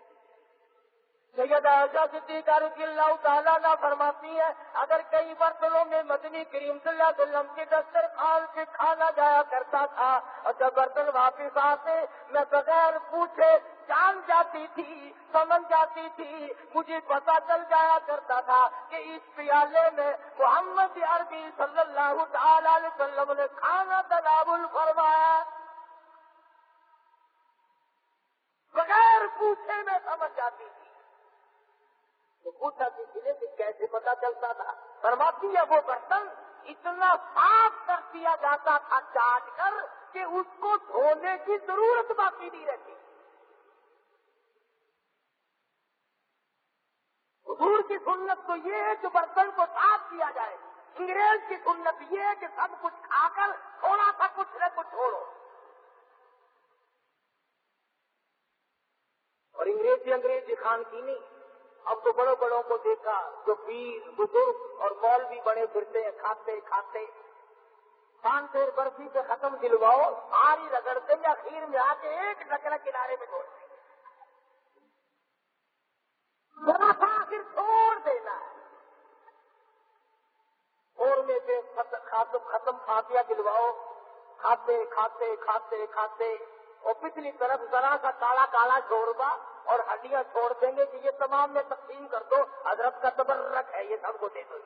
سید عائشہ صدیقہ رضی اللہ تعالیٰ نہ فرماتی ہے اگر کئی برتنوں میں مدنی کریم صلی اللہ علیہ وسلم کی دسترخوان سے کھانا جایا کرتا تھا اور جب برتن واپس آتے، میں بغیر پوچھے جان جاتی تھی، سمجھ جاتی تھی، مجھے پتا چل جایا کرتا تھا کہ اس پیالے میں محمد عربی صلی اللہ تعالی علیہ وسلم نے کھانا تدابل فرمایا۔ بغیر پوچھے میں سمجھ جاتی تھی۔ پوچھا کسی نے کہ کیسے پتا چلتا تھا؟ فرماتی ہے وہ برتن اتنا صاف کر دیا جاتا تھا چاٹ کر کہ اس کو دھونے کی ضرورت باقی نہیں رہتی۔ حضور کی سنت تو یہ ہے کہ برتن کو صاف کیا جائے۔ انگریز کی سنت یہ ہے کہ سب کچھ کھا کر تھوڑا سا کچھ نہ کچھ چھوڑو۔ اور انگریزی انگریزی خان کی نہیں اب تو بڑوں بڑوں کو دیکھا جو پیر، بزرگ اور مول بھی بڑے پھرتے ہیں، کھاتے کھاتے۔ پان سیر برفی سے ختم دلواؤ ساری رگڑتے یا کھیر میں آ کے ایک نکلا کنارے میں چھوڑتے دیں سا آخر چھوڑ دینا۔ ہے اور میں سے ختم ختم کھاتیا دلواؤ۔ کھاتے کھاتے کھاتے کھاتے۔ اور پچھلی طرف ذرا سا کالا کالا شوربا اور ہڈیاں چھوڑ دیں گے کہ یہ تمام میں تقسیم کر دو۔ حضرت کا تبرک ہے، یہ سب کو دے دو۔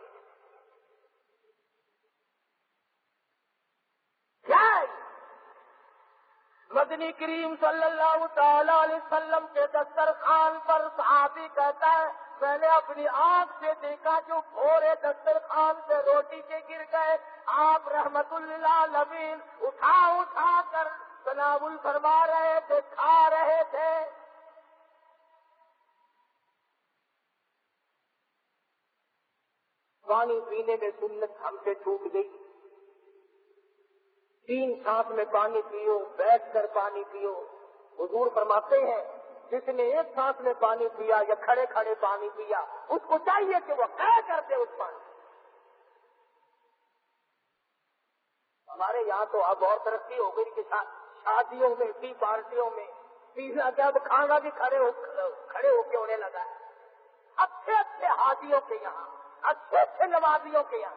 مدنی کریم صلی اللہ تعالی علیہ وسلم کے دسترخوان پر صحابی کہتا ہے، میں نے اپنی آنکھ سے دیکھا جو بھورے دسترخوان سے روٹی کے گر گئے۔ آپ رحمت اللہ لبین اٹھا اٹھا کر تناول فرما رہے تھے، کھا رہے تھے۔ پانی پینے میں سنت ہم سے چھوٹ گئی۔ تین سانس میں پانی پیو، بیٹھ کر پانی پیو۔ حضور فرماتے ہیں، جس نے ایک سانس میں پانی پیا یا کھڑے کھڑے پانی پیا، اس کو چاہیے کہ وہ کیا کرتے اس پانی۔ ہمارے یہاں تو اب اور ترقی ہو گئی کہ شادیوں میں ٹی پارٹیوں میں، پیزا کیا اب کھانا بھی کھڑے ہو کھڑے ہو کے ہونے لگا ہے۔ اچھے اچھے ہادیوں کے یہاں۔ اچھے اچھے نمازیوں کے یہاں۔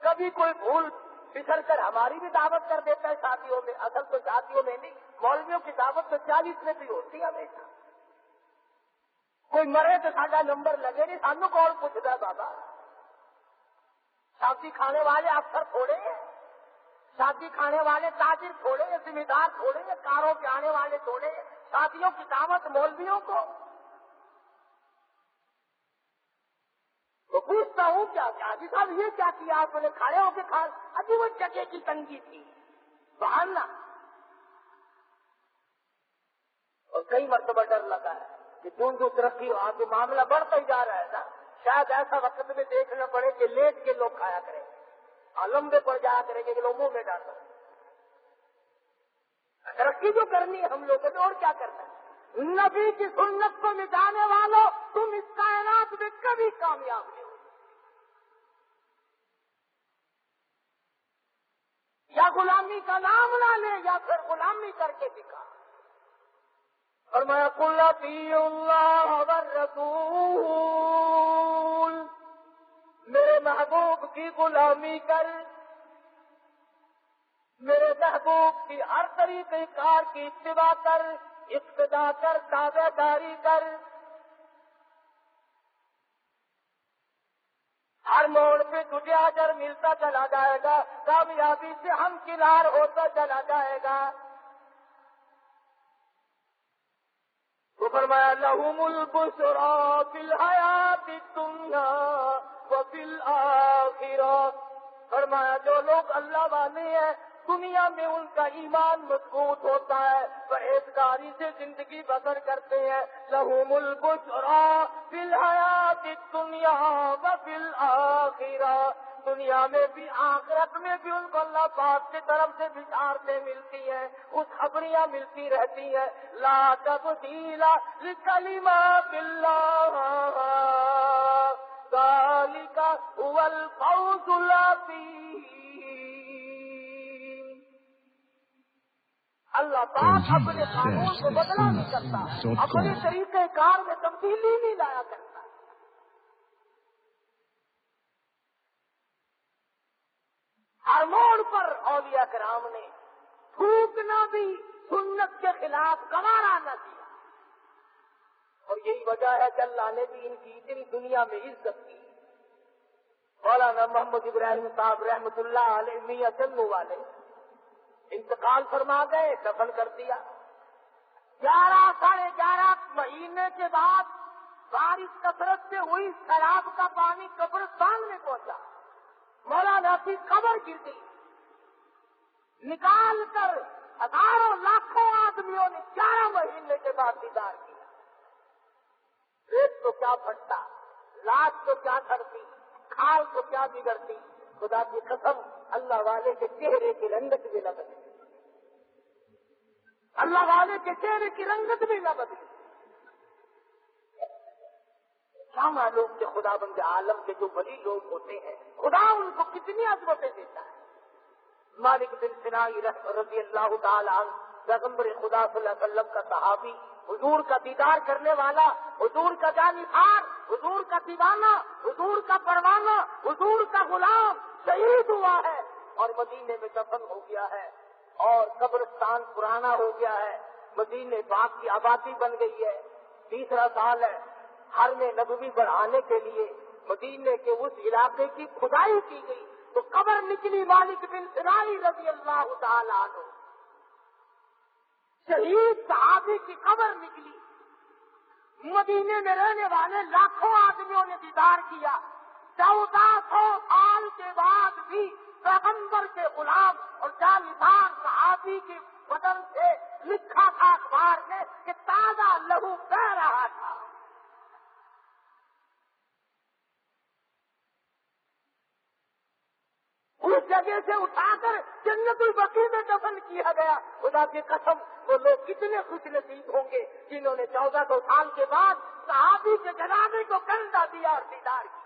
کبھی کوئی بھول پھسل کر ہماری بھی دعوت کر دیتا ہے شادیوں میں، اصل تو شادیوں میں نہیں، مولویوں کی دعوت تو چالیس میں بھی ہوتی ہے ہمیشہ۔ کوئی مرے تو ساڈا نمبر لگے نہیں، سانو کون پوچھتا بابا؟ شادی کھانے والے افسر تھوڑے ہیں۔ شادی کھانے والے تاجر تھوڑے ہیں ذمہ دار تھوڑے ہیں، کاروں کے آنے والے تھوڑے ہیں۔ شادیوں کی دعوت مولویوں کو تو پوچھتا ہوں کیا جی صاحب، یہ کیا کیا؟ آپ نے کھڑے ہو کے کھا ابھی وہ جگہ کی تنگی تھی۔ بہانا اور کئی مرتبہ ڈر لگا ہے کہ جون جو ترقی ہو آپ معاملہ بڑھتا ہی جا رہا ہے نا، شاید ایسا وقت میں دیکھنا پڑے کہ لیٹ کے لوگ کھایا کریں۔ لمبے پڑ جایا کریں گے کہ لوگوں میں ڈالتا ترقی جو کرنی ہے ہم لوگوں نے، اور کیا کرنا ہے؟ نبی کی سنت کو مٹانے والوں، تم اس کائنات میں کبھی کامیاب نہیں ہو یا غلامی کا نام نہ لے یا پھر غلامی کر کے دکھا۔ اور میں اللہ رسول میرے محبوب کی غلامی کر۔ میرے محبوب کی ہر طریقے کار کی اتباع کر ابتدا کر دعوے داری کر۔ ہر موڑ پہ تجھے اجر ملتا چلا جائے گا، کامیابی سے ہم کنار ہوتا چلا جائے گا۔ تو فرمایا لہم البشرا فی الحیات دنیا و فی الاخرہ فرمایا، جو لوگ اللہ والے ہیں دنیا میں ان کا ایمان مضبوط ہوتا ہے پرہیزگاری سے زندگی بسر کرتے ہیں۔ لہوم البشرا فی الحیات الدنیا و فی الاخرہ۔ دنیا میں بھی، آخرت میں بھی ان کو اللہ پاک کی طرف سے بچارتیں ملتی ہیں اس خبریاں ملتی رہتی ہیں۔ لا تبدیل لکلمات اللہ۔ ذالک هو الفوز العظیم۔ اپنے قانون کو بدلا نہیں کرتا۔ اپنے طریقہ کار میں تبدیلی نہیں لایا کرتا۔ ہر موڑ پر اولیاء کرام نے تھوکنا بھی سنت کے خلاف گوارا نہ کیا۔ اور یہی وجہ ہے کہ اللہ نے بھی ان کی اتنی دنیا میں عزت کی۔ مولانا محمد ابراہیم صاحب رحمت اللہ علیہ میاں چنو والے انتقال فرما گئے، دفن کر دیا۔ گیارہ ساڑھے گیارہ مہینے کے بعد بارش کثرت سے ہوئی، سیلاب کا پانی قبرستان میں پہنچا۔ مولانا کی قبر گر گئی۔ نکال کر ہزاروں لاکھوں آدمیوں نے گیارہ مہینے کے بعد دیدار کیا ریت تو کیا پھٹتا، لاش تو کیا کرتی کھال تو کیا بگڑتی، خدا کی قسم۔ اللہ والے کے چہرے کی رنگت بھی نہ بدلی اللہ والے کے چہرے کی رنگت بھی نہ بدلی کیا معلوم کہ خدا بند عالم کے جو بڑی لوگ ہوتے ہیں، خدا ان کو کتنی عظمتیں دیتا ہے؟ مالک بن سنائی رضی اللہ تعالی عنہ، پیغمبر خدا صلی اللہ علیہ وسلم کا صحابی، حضور کا دیدار کرنے والا، حضور کا جانفار حضور کا دیوانہ، حضور کا پروانہ، حضور کا غلام، شہید ہوا ہے۔ اور مدینے میں دفن ہو گیا ہے اور قبرستان پرانا ہو گیا ہے۔ مدینے باغ کی آبادی بن گئی ہے۔ تیسرا سال ہے۔ ہر میں نبوی بڑھانے کے لیے مدینے کے اس علاقے کی کھدائی کی گئی۔ تو قبر نکلی مالک بن سرائی رضی اللہ تعالیٰ عنہ۔ شہید صحابی کی قبر نکلی۔ مدینے میں رہنے والے لاکھوں آدمیوں نے دیدار کیا۔ چودہ سو سال کے بعد بھی پیغمبر کے غلام اور جانسان صحابی کی بدن سے لکھا تھا اخبار میں کہ تازہ لہو بہ رہا تھا۔ اس جگہ سے اٹھا کر جنت البقی میں دفن کیا گیا۔ خدا کی قسم، وہ لوگ کتنے خوش نصیب ہوں گے جنہوں نے چودہ سو سال کے بعد صحابی کے جنابے کو کندھا دیا اور دیدار کیا۔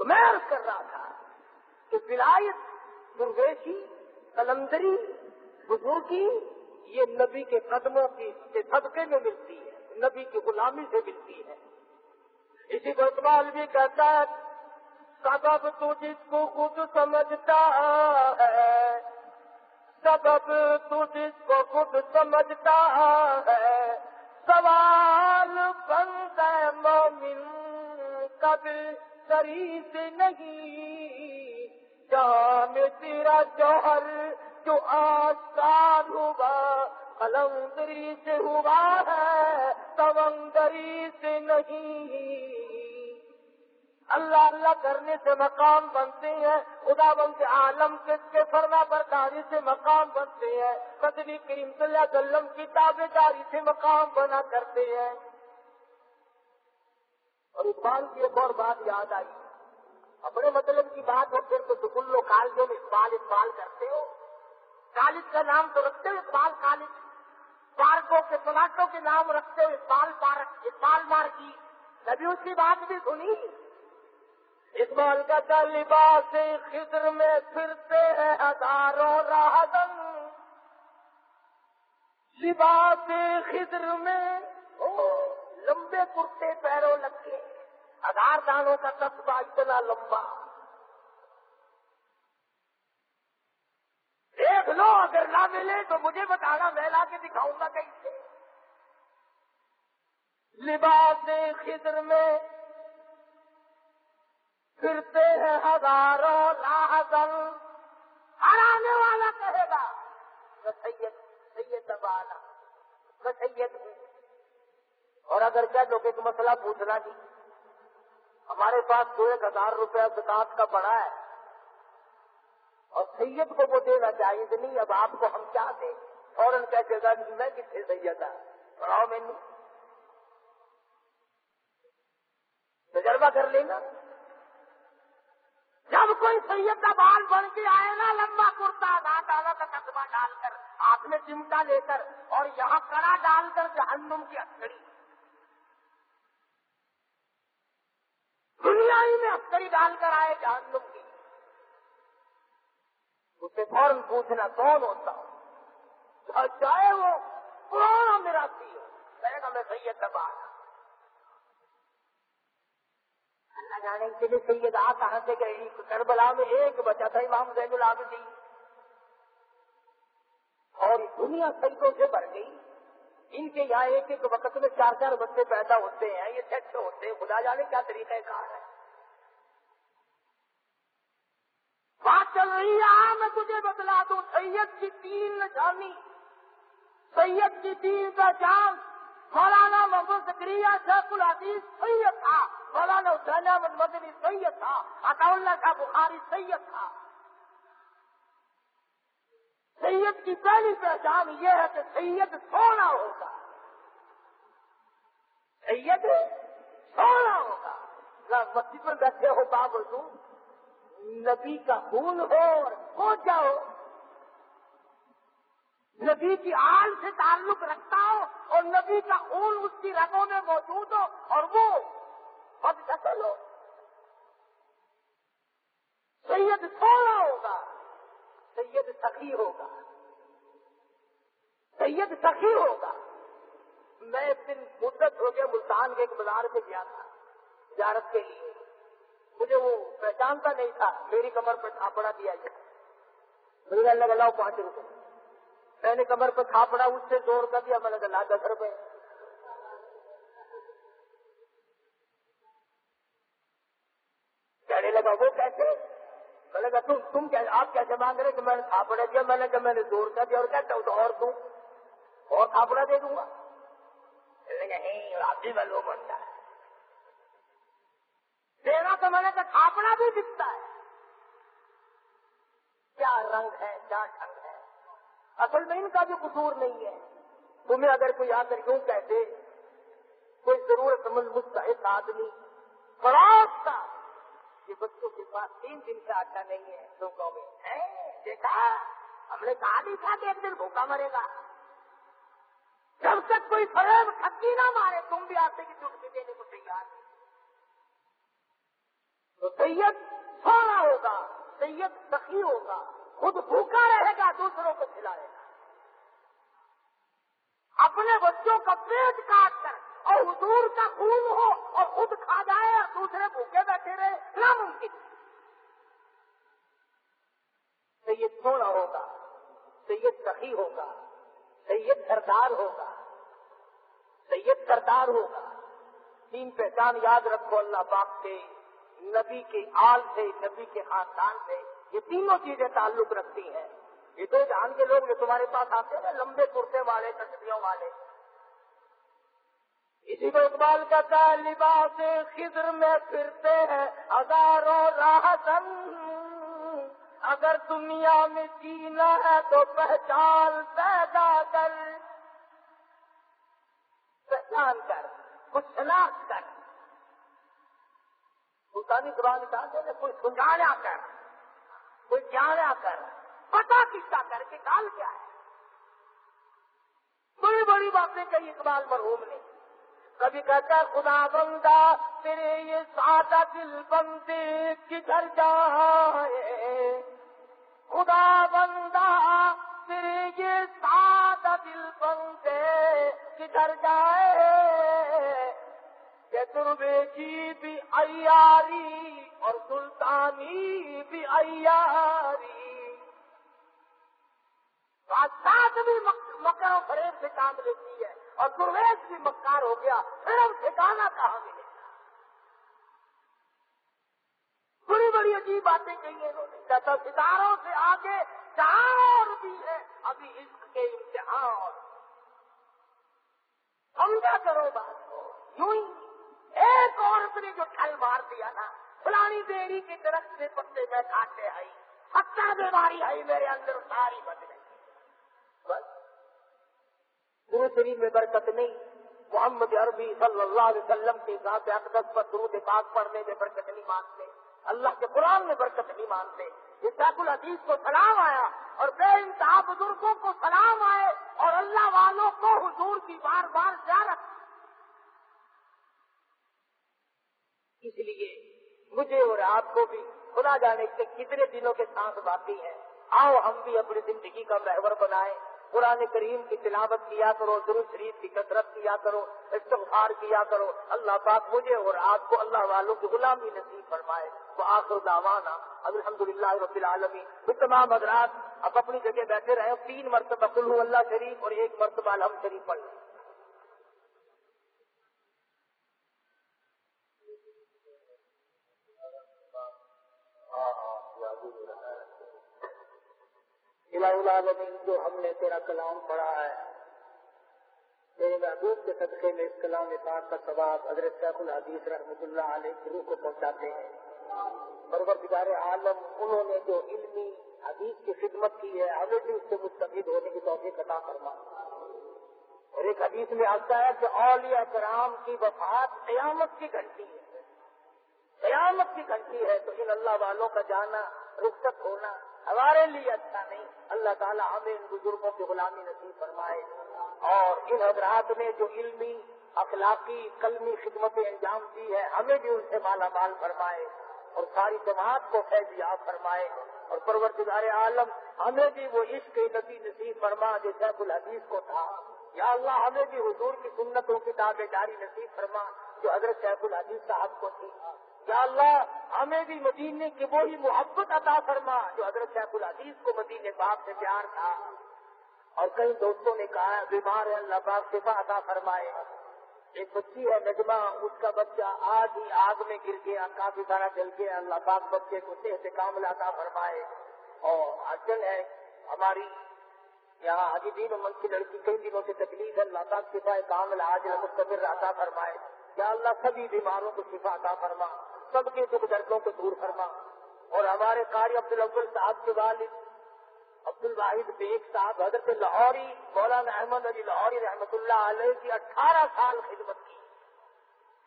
تو میں عرض کر رہا تھا کہ ولایت درویشی، کلندری، بزرگی، یہ نبی کے قدموں کی کے صدقے میں ملتی ہے، نبی کی غلامی سے ملتی ہے۔ اسی کو اقبال بھی کہتا ہے، سبب تو جس کو خود سمجھتا ہے۔ سبب تو جس کو خود سمجھتا ہے۔ سوال بنتا ہے مومن کب سری سے نہیں۔ جہاں میں تیرا جوہر جو آسان ہوا قلندری سے ہوا ہے سمندری سے نہیں۔ اللہ اللہ کرنے سے مقام بنتے ہیں۔ خدا بن کے عالم کے کے فرما برداری سے مقام بنتے ہیں۔ قدری کریم صلی اللہ علیہ وسلم کی تابے داری سے مقام بنا کرتے ہیں۔ اور اقبال کی ایک اور بات یاد آئی۔ اپنے مطلب کی بات ہو پھر تو سکلو کالجوں میں اقبال اقبال کرتے ہو۔ کالج کا نام تو رکھتے ہو، اقبال کالج۔ پارکوں کے، پلاٹوں کے نام رکھتے ہو، اقبال پارک، اقبال مارکی کبھی اس کی بات بھی سنی؟ اقبال کا کیا لباس خضر میں پھرتے ہیں ہزاروں راہدن۔ لباس خضر میں لمبے کرتے پیروں لگے۔ ہزار دانوں کا قصبہ اتنا لمبا۔ دیکھ لو، اگر نہ ملے تو مجھے بتانا، میں لا کے دکھاؤں گا کہیں سے لباس خضر میں پھرتے ہیں ہزاروں راہدن ہر آنے والا کہے گا میں سید سید دبانا میں سید ہوں۔ اور اگر کیا لوگ ایک مسئلہ پوچھنا جی ہمارے پاس دو ایک ہزار روپیہ زکات کا پڑا ہے اور سید کو وہ دینا چاہیے کہ نہیں، اب آپ کو ہم کیا دیں؟ فوراً کہتے گا کہ میں کتنے سید ہے پڑھاؤ میں تجربہ کر لینا۔ جب کوئی سید کا بال بن کے آئے نا، لمبا کرتا دانت آنا کا قصبہ ڈال کر، ہاتھ میں چمٹا لے کر، اور یہاں کڑا ڈال کر جہنم کی ہتھڑی دنیا ہی میں ہتھڑی ڈال کر آئے جہنم کی اسے فوراً پوچھنا، کون ہوتا ہو چاہے وہ، پرانا میرا سی ہو کہے گا میں سید دبا اللہ جانے کے لیے سید آ کہاں سے گئی کربلا میں ایک بچا تھا، امام زین العابدین۔ اور دنیا سیدوں سے بڑھ گئی۔ ان کے یہاں ایک ایک وقت میں چار چار بچے پیدا ہوتے ہیں، یہ سیٹ ہوتے ہیں۔ خدا جانے کیا طریقہ کار ہے۔ بات چل رہی ہے میں تجھے بتلا دوں۔ سید کی تین نشانی، سید کی تین پہچان۔ مولانا محمد زکریہ شیخ العزیز سید تھا۔ مولانا حسین احمد مدنی سید تھا۔ عطا اللہ کا بخاری سید تھا۔ سید کی پہلی پہچان یہ ہے کہ سید سونا ہوگا سید سونا ہوگا مسجد پر بیٹھے ہو بابو نبی کا خون ہو اور ہو جاؤ نبی کی آل سے تعلق رکھتا ہو اور نبی کا خون اس کی رگوں میں موجود ہو اور وہ بد قتل ہو سید سونا ہوگا سید سخی ہوگا۔ سید سخی ہوگا۔ میں ایک دن مدت ہو گیا ملتان کے ایک بازار سے گیا تھا، زیارت کے لیے۔ مجھے وہ پہچانتا نہیں تھا، میری کمر پہ تھاپڑا دیا گیا۔ مجھے اللہ پانچ روپے میں نے کمر پہ تھاپڑا، اس سے زور کر دیا، میں نے کہا دس روپے کہنے لگا وہ کیسے میں نے کہا تم تم آپ کیسے مانگ رہے کہ میں نے تھاپڑا دیا؟ میں نے کہا، میں نے زور کر دیا اور کہتا ہوں تو اور دوں۔ اور تھاپڑا دے دوں گا۔ نہیں آپ بھی معلوم بنتا ہے دینا تو میں نے کہا، تھاپڑا بھی دکھتا ہے۔ کیا رنگ ہے، کیا ڈھنگ ہے۔ اصل میں ان کا بھی قصور نہیں ہے، تمہیں اگر کوئی آ کر کیوں کہتے، کوئی ضرورت مند مستحق آدمی فراغ کہ بچوں کے پاس تین دن سے آٹا نہیں ہے، لوگوں میں۔ دیکھا، ہم نے کہا نہیں تھا کہ ایک دن بھوکا مرے گا۔ جب تک کوئی فریب کھکی نہ مارے، تم بھی آتے کی چٹکی دینے کو تیار تو سید سونا ہوگا، سید سخی ہوگا، خود بھوکا رہے گا، دوسروں کو کھلائے گا۔ اپنے بچوں کا پیٹ کاٹ کر اور حضور کا خون ہو اور خود کھا جائے اور دوسرے بھوکے بیٹھے رہے، ناممکن۔ سید سونا ہوگا سید سخی ہوگا سید سردار ہوگا سید سردار ہوگا تین پہچان یاد رکھو، اللہ پاک سے نبی کے آل سے نبی کے خاندان سے یہ تینوں چیزیں تعلق رکھتی ہیں۔ یہ تو جان کے لوگ جو تمہارے پاس آتے ہیں، لمبے کرتے والے تصویروں والے۔ اسی کو اقبال کا لباس خضر میں پھرتے ہیں ہزاروں راہن اگر دنیا میں جینا ہے تو پہچان پیدا کر۔ پہچان کر، کچھ شناخت کر۔ سلطانی زبان چاہتے ہیں کوئی سنجھایا کر، کوئی جانا کر۔ پتا کسا کر کے ڈال کیا ہے۔ بڑی بڑی باتیں کہی اقبال مرحوم نے کبھی کہتا ہے، خدا بندہ، تیرے یہ سادہ دل بندے کدھر جائے؟ خدا بندہ، تیرے یہ سادہ دل بندے کدھر جائے؟ کہ تربے کی بھی ایاری اور سلطانی بھی ایاری بادشاہ بھی مکہ و فریب سے کام لیتی ہے اور درویش بھی مکار ہو گیا۔ پھر ہم ٹھکانا کہاں ملے؟ بڑی بڑی عجیب باتیں کہی انہوں نے۔ کہتا ستاروں سے آگے چار بھی ہے ابھی عشق کے امتحان۔ سمجھا کرو بات کو۔ یوں ہی ایک عورت نے جو ٹھل مار دیا نا، فلانی دیری کے درخت سے پتے میں کاٹے آئی۔ ستر بیماری آئی میرے اندر، ساری بد گئی بس گرو شریف میں برکت نہیں۔ محمد عربی صلی اللہ علیہ وسلم کے ذات اقدس پر درود پاک پڑھنے میں برکت نہیں مانتے۔ اللہ کے قرآن میں برکت نہیں مانتے۔ اساق العزیز کو سلام آیا اور بے انتہا بزرگوں کو سلام آئے اور اللہ والوں کو حضور کی بار بار زیارت۔ اس لیے مجھے اور آپ کو بھی خدا جانے سے کتنے دنوں کے ساتھ باقی ہیں آؤ ہم بھی اپنی زندگی کا محور بنائیں۔ قرآن کریم کی تلاوت کیا کرو، درود شریف کی کثرت کیا کرو، استغفار کیا کرو۔ اللہ پاک مجھے اور آپ کو اللہ والوں کی غلامی نصیب فرمائے۔ وہ آخر داوانا الحمد للہ رب العالمی وہ تمام حضرات اب اپنی جگہ بیٹھے رہے۔ تین مرتبہ کلو اللہ شریف اور ایک مرتبہ الحمد شریف پڑھ۔ لیں العالمین جو ہم نے تیرا کلام پڑھا ہے۔ تیرے محبوب کے صدقے میں اس کلام پاک کا ثواب حضرت شیخ الحدیث رحمۃ اللہ علیہ کی روح کو پہنچاتے ہیں۔ پروردگار عالم، انہوں نے جو علمی حدیث کی خدمت کی ہے، ہمیں بھی اس سے مستفید ہونے کی توفیق عطا فرما۔ اور ایک حدیث میں آتا ہے کہ اولیاء کرام کی وفات قیامت کی گھنٹی ہے۔ قیامت کی گھنٹی ہے تو ان اللہ والوں کا جانا، رخصت ہونا ہمارے لیے اچھا نہیں۔ اللہ تعالیٰ ہمیں ان بزرگوں کی غلامی نصیب فرمائے اور ان حضرات نے جو علمی، اخلاقی، قلمی خدمتیں انجام دی ہے ہمیں بھی ان سے مالا مال فرمائے اور ساری جماعت کو فیض یاب فرمائے اور پرورتگار عالم ہمیں بھی وہ عشق نبی نصیب فرما جو شیخ الحدیث کو تھا۔ یا اللہ، ہمیں بھی حضور کی سنتوں کی تابے داری نصیب فرما جو حضرت شیخ الحدیث صاحب کو تھی۔ یا اللہ، ہمیں بھی مدینے کی وہی محبت عطا فرما جو حضرت شیخ العزیز کو مدینے باپ سے پیار تھا۔ اور کئی دوستوں نے کہا، بیمار ہے، اللہ پاک شفا عطا فرمائے۔ ایک بچی ہے، نجمہ، اس کا بچہ آج ہی آگ میں گر گیا، کافی سارا جل گیا۔ اللہ پاک بچے کو صحت کامل عطا فرمائے۔ اور اجل ہے، ہماری یہاں حجی دین امن کی لڑکی کئی دنوں سے تکلیف ہے۔ اللہ پاک شفا کامل، آج مستقبل عطا فرمائے۔ یا اللہ، سبھی بیماروں کو شفا عطا فرما۔ سب کے دکھ دردوں کو دور کرنا اور ہمارے قاری عبد العبد صاحب کے والد عبد الواحد بیگ صاحب، حضرت لاہوری، مولانا احمد علی لاہوری رحمۃ اللہ علیہ کی اٹھارہ سال خدمت کی۔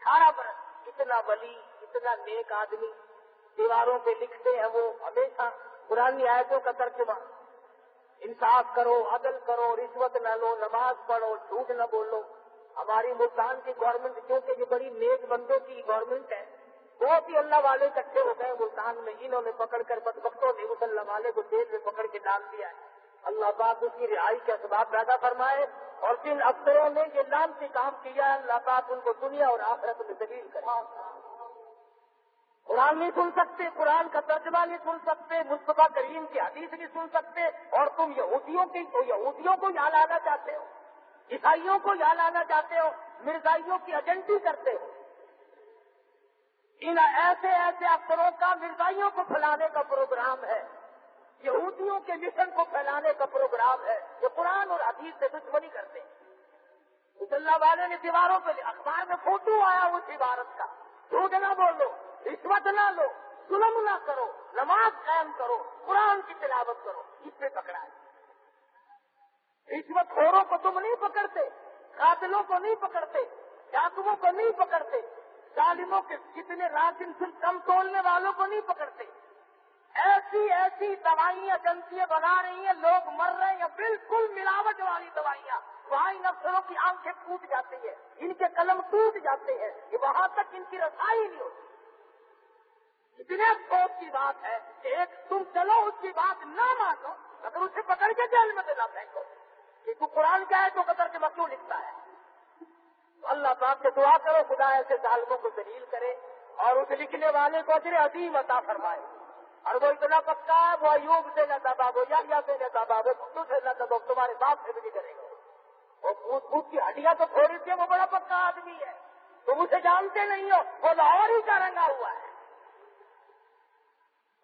اٹھارہ برس، اتنا ولی، اتنا نیک آدمی، دیواروں پہ لکھتے ہیں وہ، ہمیشہ پرانی آیتوں کا ترجمہ۔ انصاف کرو، عدل کرو رشوت نہ لو، نماز پڑھو، جھوٹ نہ بولو۔ ہماری ملتان کی گورنمنٹ کیونکہ یہ بڑی نیک بندوں کی گورنمنٹ ہے بہت ہی اللہ والے اکٹھے ہو گئے، ملتان میں انہوں نے پکڑ کر بدبختوں نے اس اللہ والے کو جیل میں پکڑ کے ڈال دیا ہے۔ اللہ پاک اس کی رہائی کا اسباب پیدا فرمائے اور جن افسروں نے یہ نام سے کام کیا، اللہ پاک ان کو دنیا اور آخرت میں دلیل کرے۔ قرآن نہیں سن سکتے، قرآن کا ترجمہ نہیں سن سکتے، مصطفیٰ کریم کی حدیث نہیں سن سکتے، اور تم یہودیوں کی، یہودیوں کو یاد آنا چاہتے ہو، عیسائیوں کو یاد آنا چاہتے ہو، مرزائیوں کی ایجنٹی کرتے ہو۔ ان ایسے ایسے افسروں کا مرزائیوں کو پھیلانے کا پروگرام ہے۔ یہودیوں کے مشن کو پھیلانے کا پروگرام ہے۔ یہ قرآن اور حدیث سے دشمنی کرتے ہیں۔ اللہ والے نے دیواروں پہ اخبار میں فوٹو آیا اس عبارت کا۔ جھوٹ نہ بولو، رشوت نہ لو، ظلم نہ کرو، نماز قائم کرو، قرآن کی تلاوت کرو، اس پہ پکڑا ہے رشوت خوروں کو تم نہیں پکڑتے، قاتلوں کو نہیں پکڑتے ڈاکوؤں کو نہیں پکڑتے ظالموں کے کتنے راشن سے کم تولنے والوں کو نہیں پکڑتے۔ ایسی ایسی دوائیاں ایجنسیاں بنا رہی ہیں، لوگ مر رہے ہیں، بالکل ملاوٹ والی دوائیاں۔ وہاں ان افسروں کی آنکھیں ٹوٹ جاتی ہیں، ان کے قلم ٹوٹ جاتے ہیں کہ وہاں تک ان کی رسائی نہیں ہوتی۔ اتنے افسوس کی بات ہے کہ ایک تم چلو، اس کی بات نہ مانو اگر اسے پکڑ کے جیل میں نہ پھینکو۔ کہ تو قرآن کیا ہے تو قدر کے مکیوں لکھتا ہے؟ اللہ پاک سے دعا کرو، خدا ایسے ظالموں کو دلیل کرے اور اس لکھنے والے کو اجر عظیم عطا فرمائے۔ اور وہ اتنا پکا ہے وہ ایوب سے نہ دبا وہ یا سے نہ دبا وہ خود سے نہ دبا تمہارے باپ سے بھی نہیں کرے گا۔ وہ پوچھ پوچھ کی ہڈیاں تو تھوڑی سی وہ بڑا پکا آدمی ہے۔ تم اسے جانتے نہیں ہو، وہ لاہور ہی کا رنگا ہوا ہے۔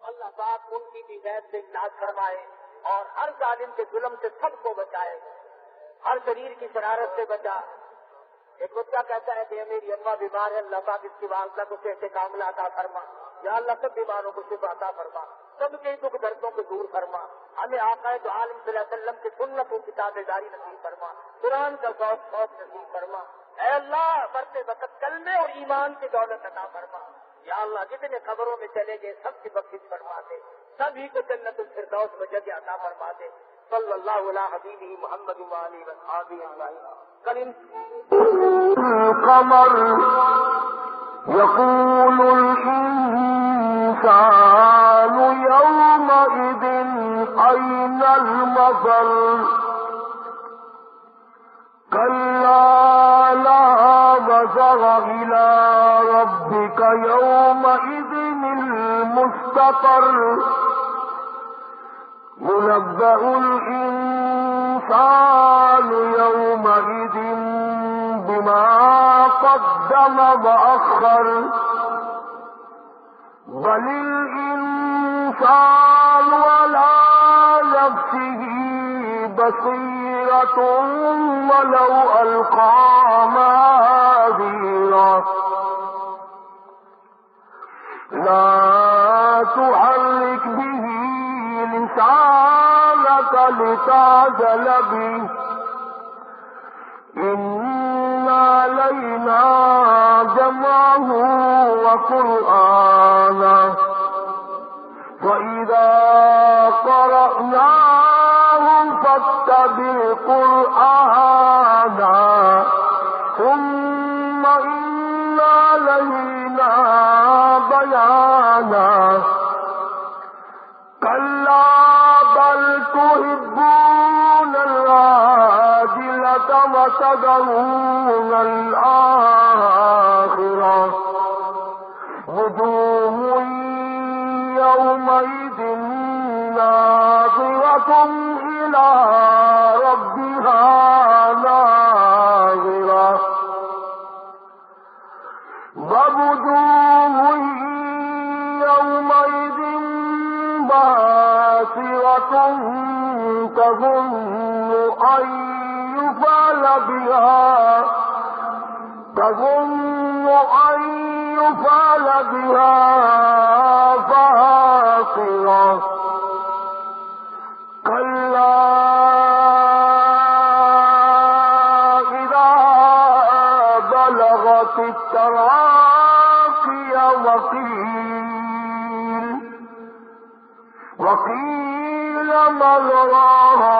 اللہ پاک ان کی بھی غیر سے علاج فرمائے اور ہر ظالم کے ظلم سے سب کو بچائے۔ ہر شریر کی شرارت سے بچا۔ ایک بچہ کہتا ہے کہ میری اما بیمار ہے، اللہ پاک اس کی والدہ کو کیسے کام لاتا فرما۔ یا اللہ، سب بیماروں کو صرف عطا فرما۔ سب کے دکھ دردوں کو دور فرما۔ ہمیں آقا ہے تو عالم صلی اللہ علیہ وسلم کی سنت و کتاب داری نصیب فرما۔ قرآن کا شوق شوق نصیب فرما۔ اے اللہ برتے وقت کلمے اور ایمان کی دولت عطا فرما۔ یا اللہ، جتنے خبروں میں چلے گئے، سب کی بخش فرما دے۔ سبھی کو جنت الفردوس میں جگہ عطا فرما دے۔ صلی اللہ علیہ حبیبی محمد علی وصحابہ اجمعین۔ القمر. يقول الإنسان يومئذ أين المفر كلا لا بزر إلى ربك يومئذ المستقر. ينبأ الإنسان يومئذ بما قدم وأخر. بل الإنسان ولا نفسه بصيرة ولو ألقى معاذيرا. لا لتعجل به إن علينا جمعه وقرآنه. تظن أن يفعل بها فاقرة كلا إذا بلغت التراقي وقيل وقيل من راك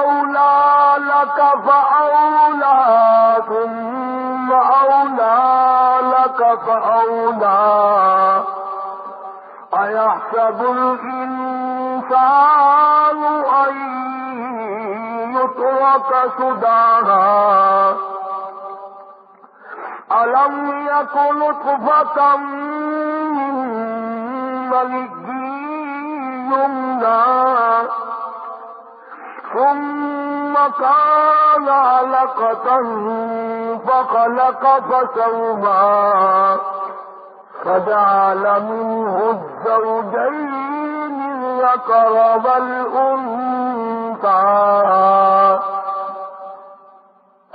أولى لك فأولى ثم أولى لك فأولى. أيحسب الإنسان أن يترك سداها ألم يكن نطفة من ثم كان علقة فخلق فسوى فجعل منه الزوجين الذكر والأنثى.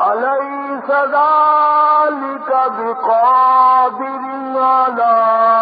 أليس ذلك بقادر على